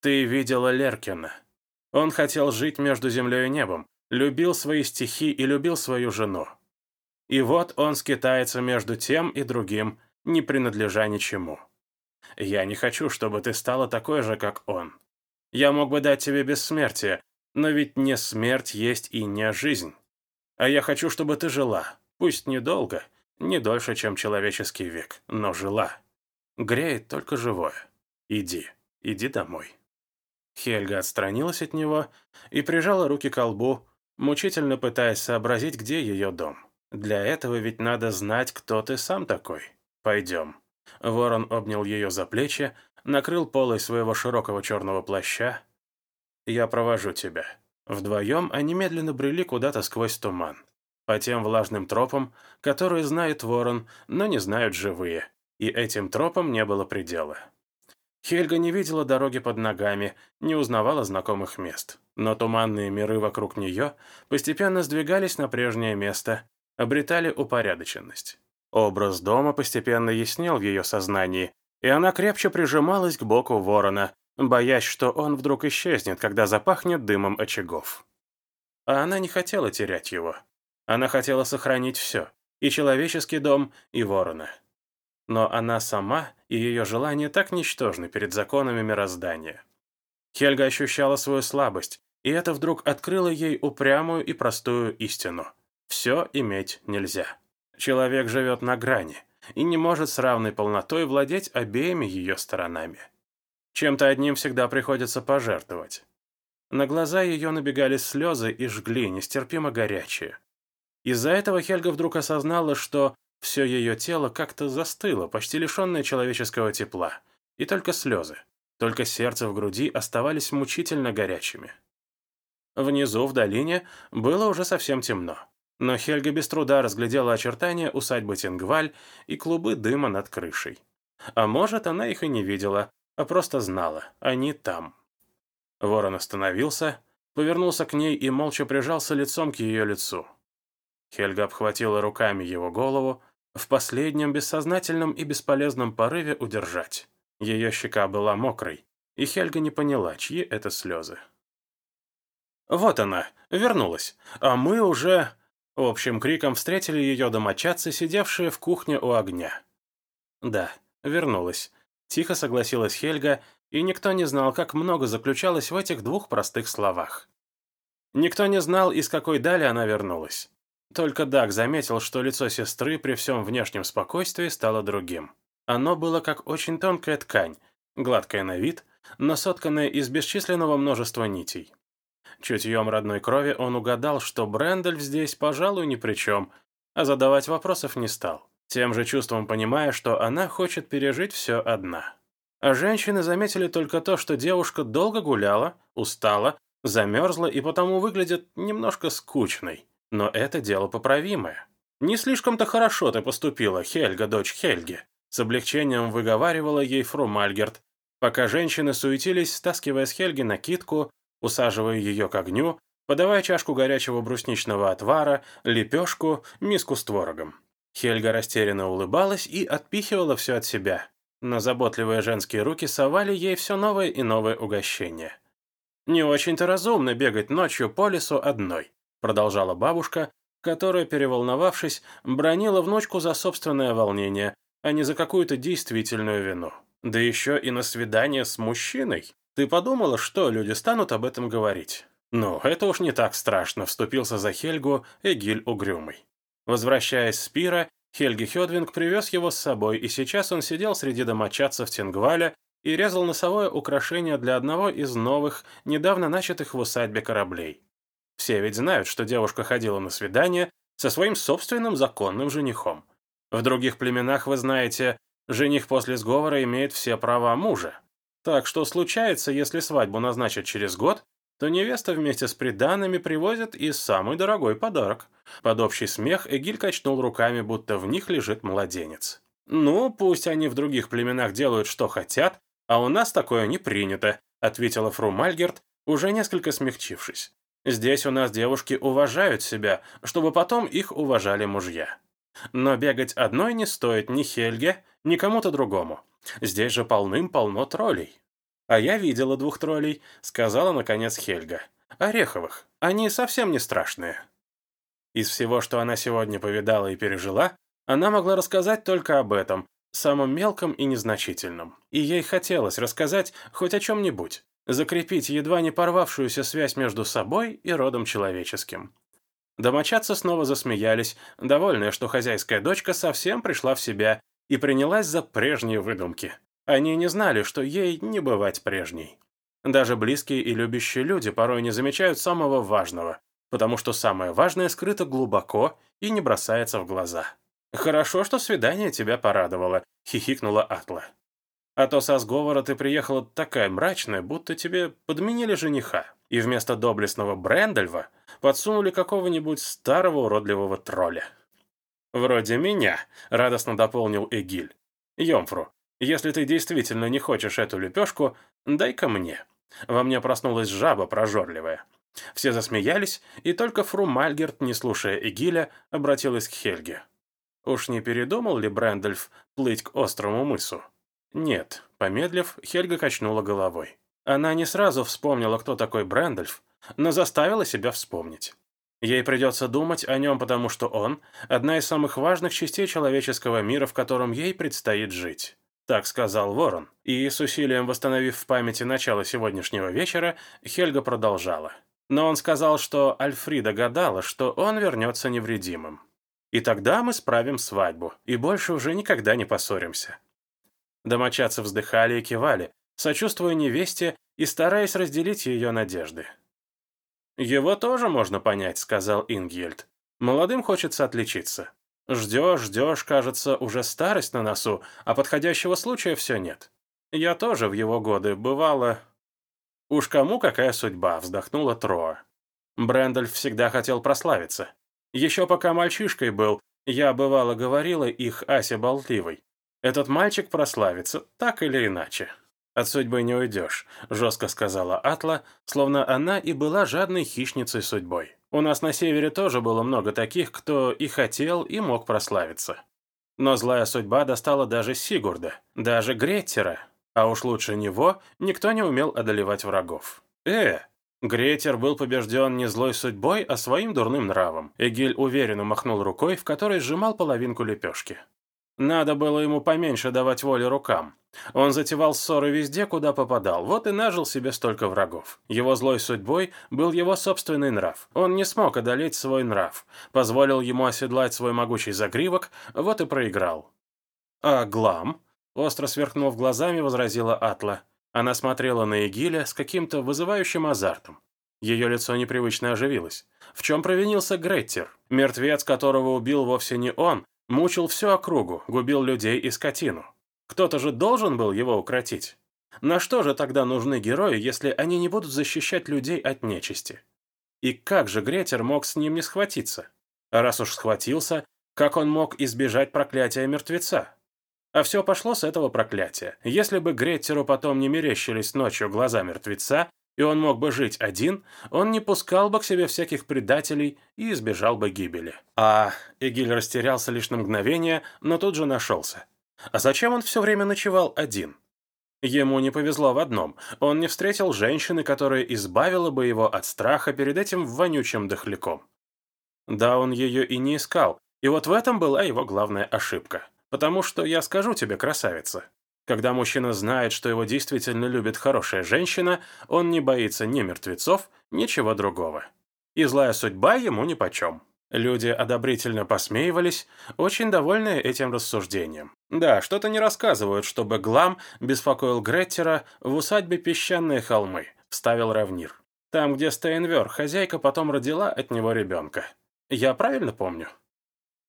Ты видела Леркина. Он хотел жить между землей и небом, любил свои стихи и любил свою жену. И вот он скитается между тем и другим, не принадлежа ничему. Я не хочу, чтобы ты стала такой же, как он. Я мог бы дать тебе бессмертие, но ведь не смерть есть и не жизнь. А я хочу, чтобы ты жила, пусть недолго, не дольше, чем человеческий век, но жила. Греет только живое. Иди, иди домой. Хельга отстранилась от него и прижала руки к лбу, мучительно пытаясь сообразить, где ее дом. «Для этого ведь надо знать, кто ты сам такой. Пойдем». Ворон обнял ее за плечи, накрыл полой своего широкого черного плаща. «Я провожу тебя». Вдвоем они медленно брели куда-то сквозь туман. По тем влажным тропам, которые знает ворон, но не знают живые. И этим тропам не было предела. Хельга не видела дороги под ногами, не узнавала знакомых мест. Но туманные миры вокруг нее постепенно сдвигались на прежнее место, обретали упорядоченность. Образ дома постепенно яснел в ее сознании, и она крепче прижималась к боку ворона, боясь, что он вдруг исчезнет, когда запахнет дымом очагов. А она не хотела терять его. Она хотела сохранить все, и человеческий дом, и ворона. Но она сама и ее желания так ничтожны перед законами мироздания. Хельга ощущала свою слабость, и это вдруг открыло ей упрямую и простую истину. Все иметь нельзя. Человек живет на грани и не может с равной полнотой владеть обеими ее сторонами. Чем-то одним всегда приходится пожертвовать. На глаза ее набегали слезы и жгли, нестерпимо горячие. Из-за этого Хельга вдруг осознала, что все ее тело как-то застыло, почти лишенное человеческого тепла. И только слезы, только сердце в груди оставались мучительно горячими. Внизу, в долине, было уже совсем темно. Но Хельга без труда разглядела очертания усадьбы Тенгваль и клубы дыма над крышей. А может, она их и не видела, а просто знала, они там. Ворон остановился, повернулся к ней и молча прижался лицом к ее лицу. Хельга обхватила руками его голову, в последнем бессознательном и бесполезном порыве удержать. Ее щека была мокрой, и Хельга не поняла, чьи это слезы. Вот она, вернулась, а мы уже... Общим криком встретили ее домочадцы, сидевшие в кухне у огня. Да, вернулась. Тихо согласилась Хельга, и никто не знал, как много заключалось в этих двух простых словах. Никто не знал, из какой дали она вернулась. Только Даг заметил, что лицо сестры при всем внешнем спокойствии стало другим. Оно было как очень тонкая ткань, гладкая на вид, но сотканная из бесчисленного множества нитей. Чутьем родной крови он угадал, что Брендельф здесь, пожалуй, ни при чем, а задавать вопросов не стал, тем же чувством понимая, что она хочет пережить все одна. А женщины заметили только то, что девушка долго гуляла, устала, замерзла и потому выглядит немножко скучной. Но это дело поправимое. Не слишком-то хорошо ты поступила, Хельга, дочь Хельги. С облегчением выговаривала ей фру Мальгерт, пока женщины суетились, стаскивая с Хельги накидку, усаживая ее к огню, подавая чашку горячего брусничного отвара, лепешку, миску с творогом. Хельга растерянно улыбалась и отпихивала все от себя, но заботливые женские руки совали ей все новое и новое угощение. Не очень-то разумно бегать ночью по лесу одной продолжала бабушка, которая, переволновавшись, бронила внучку за собственное волнение, а не за какую-то действительную вину. Да еще и на свидание с мужчиной. Ты подумала, что люди станут об этом говорить? Ну, это уж не так страшно, вступился за Хельгу Эгиль Угрюмый. Возвращаясь с пира, Хельги Хедвинг привез его с собой, и сейчас он сидел среди домочадцев Тенгваля и резал носовое украшение для одного из новых, недавно начатых в усадьбе кораблей. Все ведь знают, что девушка ходила на свидание со своим собственным законным женихом. В других племенах, вы знаете, жених после сговора имеет все права мужа. Так что случается, если свадьбу назначат через год, то невеста вместе с приданными привозит и самый дорогой подарок. Под общий смех Эгиль качнул руками, будто в них лежит младенец. «Ну, пусть они в других племенах делают, что хотят, а у нас такое не принято», ответила фру Мальгерт, уже несколько смягчившись. Здесь у нас девушки уважают себя, чтобы потом их уважали мужья. Но бегать одной не стоит ни Хельге, ни кому-то другому. Здесь же полным-полно троллей. А я видела двух троллей, сказала наконец Хельга. Ореховых. Они совсем не страшные. Из всего, что она сегодня повидала и пережила, она могла рассказать только об этом, самом мелком и незначительном. И ей хотелось рассказать хоть о чем-нибудь закрепить едва не порвавшуюся связь между собой и родом человеческим. Домочадцы снова засмеялись, довольные, что хозяйская дочка совсем пришла в себя и принялась за прежние выдумки. Они не знали, что ей не бывать прежней. Даже близкие и любящие люди порой не замечают самого важного, потому что самое важное скрыто глубоко и не бросается в глаза. «Хорошо, что свидание тебя порадовало», — хихикнула Атла. А то со сговора ты приехала такая мрачная, будто тебе подменили жениха. и вместо доблестного Брэндальва подсунули какого-нибудь старого уродливого тролля. «Вроде меня», — радостно дополнил Эгиль. «Йомфру, если ты действительно не хочешь эту лепешку, дай-ка мне». Во мне проснулась жаба прожорливая. Все засмеялись, и только фру Мальгерт, не слушая Эгиля, обратилась к Хельге. Уж не передумал ли Брэндальф плыть к острому мысу? Нет, помедлив, Хельга качнула головой. Она не сразу вспомнила, кто такой Брэндальф, но заставила себя вспомнить. Ей придется думать о нем, потому что он – одна из самых важных частей человеческого мира, в котором ей предстоит жить. Так сказал Ворон, и с усилием восстановив в памяти начало сегодняшнего вечера, Хельга продолжала. Но он сказал, что Альфрида гадала, что он вернется невредимым. И тогда мы справим свадьбу, и больше уже никогда не поссоримся. Домочадцы вздыхали и кивали, сочувствуя невесте и стараясь разделить ее надежды. «Его тоже можно понять», — сказал Ингельд. «Молодым хочется отличиться. Ждешь, ждешь, кажется, уже старость на носу, а подходящего случая все нет. Я тоже в его годы бывало...» «Уж кому какая судьба», — вздохнула Троа. Брэндальф всегда хотел прославиться. Еще пока мальчишкой был, я, бывало, говорила их Асе болтливой. Этот мальчик прославится, так или иначе. «От судьбы не уйдешь», — жестко сказала Атла, словно она и была жадной хищницей судьбой. «У нас на севере тоже было много таких, кто и хотел, и мог прославиться. Но злая судьба достала даже Сигурда, даже Греттера, а уж лучше него никто не умел одолевать врагов. Э, Гретер был побежден не злой судьбой, а своим дурным нравом. Эгиль уверенно махнул рукой, в которой сжимал половинку лепешки. Надо было ему поменьше давать воли рукам. Он затевал ссоры везде, куда попадал, вот и нажил себе столько врагов. Его злой судьбой был его собственный нрав. Он не смог одолеть свой нрав, позволил ему оседлать свой могучий загривок, вот и проиграл. «А Глам?» — остро сверкнув глазами, возразила Атла. Она смотрела на Эгиля с каким-то вызывающим азартом. Ее лицо непривычно оживилось. В чем провинился Греттер? Мертвец, которого убил вовсе не он, Мучил всю округу, губил людей и скотину. Кто-то же должен был его укротить. На что же тогда нужны герои, если они не будут защищать людей от нечисти? И как же Гретер мог с ним не схватиться? А раз уж схватился, как он мог избежать проклятия мертвеца? А все пошло с этого проклятия. Если бы Греттеру потом не мерещились ночью глаза мертвеца, и он мог бы жить один, он не пускал бы к себе всяких предателей и избежал бы гибели. А Эгиль растерялся лишь на мгновение, но тут же нашелся. А зачем он все время ночевал один? Ему не повезло в одном. Он не встретил женщины, которая избавила бы его от страха перед этим вонючим дохляком. Да, он ее и не искал, и вот в этом была его главная ошибка. Потому что я скажу тебе, красавица, когда мужчина знает, что его действительно любит хорошая женщина, он не боится ни мертвецов, ничего другого. И злая судьба ему нипочем. Люди одобрительно посмеивались, очень довольные этим рассуждением. Да, что-то не рассказывают, чтобы Глам беспокоил Греттера в усадьбе «Песчаные холмы», вставил Равнир. Там, где Стейнвер, хозяйка потом родила от него ребенка. Я правильно помню?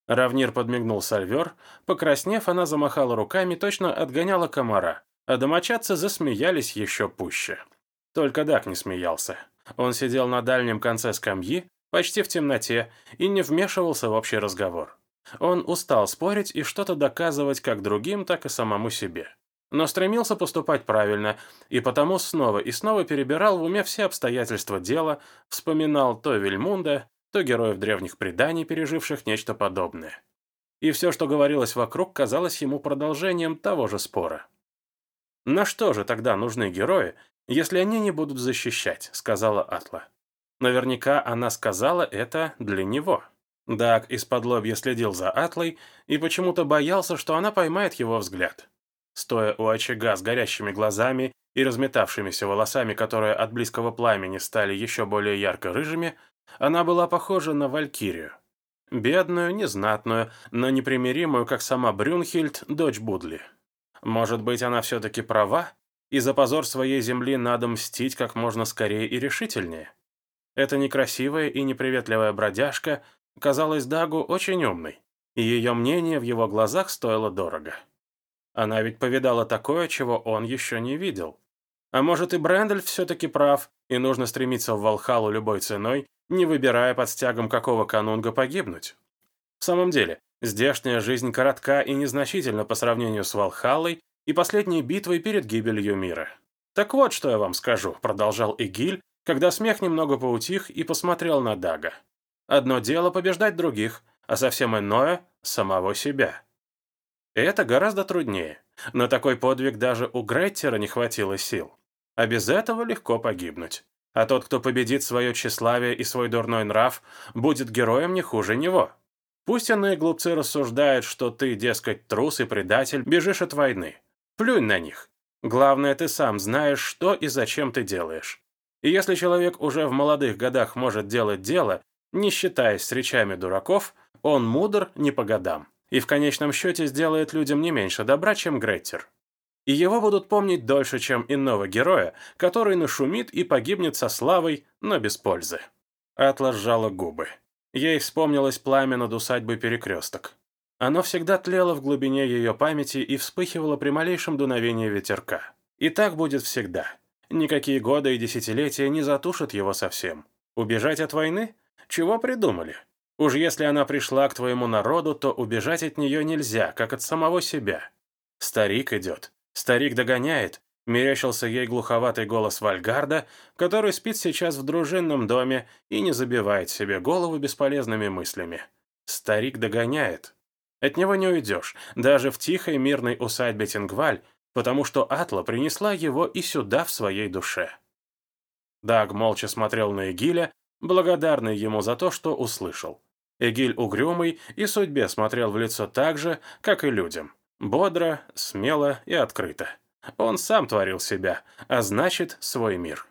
Равнир подмигнул Сальвер. Покраснев, она замахала руками, точно отгоняла комара. А домочадцы засмеялись еще пуще. Только Дак не смеялся. Он сидел на дальнем конце скамьи, почти в темноте, и не вмешивался в общий разговор. Он устал спорить и что-то доказывать как другим, так и самому себе. Но стремился поступать правильно, и потому снова и снова перебирал в уме все обстоятельства дела, вспоминал то Вильмунда, то героев древних преданий, переживших нечто подобное. И все, что говорилось вокруг, казалось ему продолжением того же спора. «На что же тогда нужны герои, если они не будут защищать?» — сказала Атла. Наверняка она сказала это для него. Даг из-под лобья следил за Атлой и почему-то боялся, что она поймает его взгляд. Стоя у очага с горящими глазами и разметавшимися волосами, которые от близкого пламени стали еще более ярко-рыжими, она была похожа на валькирию. Бедную, незнатную, но непримиримую, как сама Брюнхильд, дочь Будли. Может быть, она все-таки права, и за позор своей земли надо мстить как можно скорее и решительнее. Эта некрасивая и неприветливая бродяжка казалась Дагу очень умной, и ее мнение в его глазах стоило дорого. Она ведь повидала такое, чего он еще не видел. А может и Брендель все-таки прав, и нужно стремиться в Валхалу любой ценой, не выбирая под стягом какого канунга погибнуть. В самом деле, здешняя жизнь коротка и незначительна по сравнению с Валхалой и последней битвой перед гибелью мира. «Так вот, что я вам скажу», — продолжал Игиль, когда смех немного поутих и посмотрел на Дага. «Одно дело побеждать других, а совсем иное — самого себя. Это гораздо труднее. На такой подвиг даже у Греттера не хватило сил. А без этого легко погибнуть. А тот, кто победит свое тщеславие и свой дурной нрав, будет героем не хуже него. Пусть иные глупцы рассуждают, что ты, дескать, трус и предатель, бежишь от войны. Плюнь на них. Главное, ты сам знаешь, что и зачем ты делаешь. И если человек уже в молодых годах может делать дело, не считаясь с речами дураков, он мудр не по годам. И в конечном счете сделает людям не меньше добра, чем Греттер. И его будут помнить дольше, чем иного героя, который нашумит и погибнет со славой, но без пользы. Атла сжала губы. Ей вспомнилось пламя над усадьбой Перекресток. Оно всегда тлело в глубине ее памяти и вспыхивало при малейшем дуновении ветерка. И так будет всегда. Никакие годы и десятилетия не затушат его совсем. Убежать от войны? Чего придумали? Уж если она пришла к твоему народу, то убежать от нее нельзя, как от самого себя. Старик идет. Старик догоняет. Мерещился ей глуховатый голос Вальгарда, который спит сейчас в дружинном доме и не забивает себе голову бесполезными мыслями. Старик догоняет. От него не уйдешь, даже в тихой мирной усадьбе Тингваль, потому что Атла принесла его и сюда в своей душе. Даг молча смотрел на Эгиля, благодарный ему за то, что услышал. Эгиль угрюмый и судьбе смотрел в лицо так же, как и людям. Бодро, смело и открыто. Он сам творил себя, а значит, свой мир.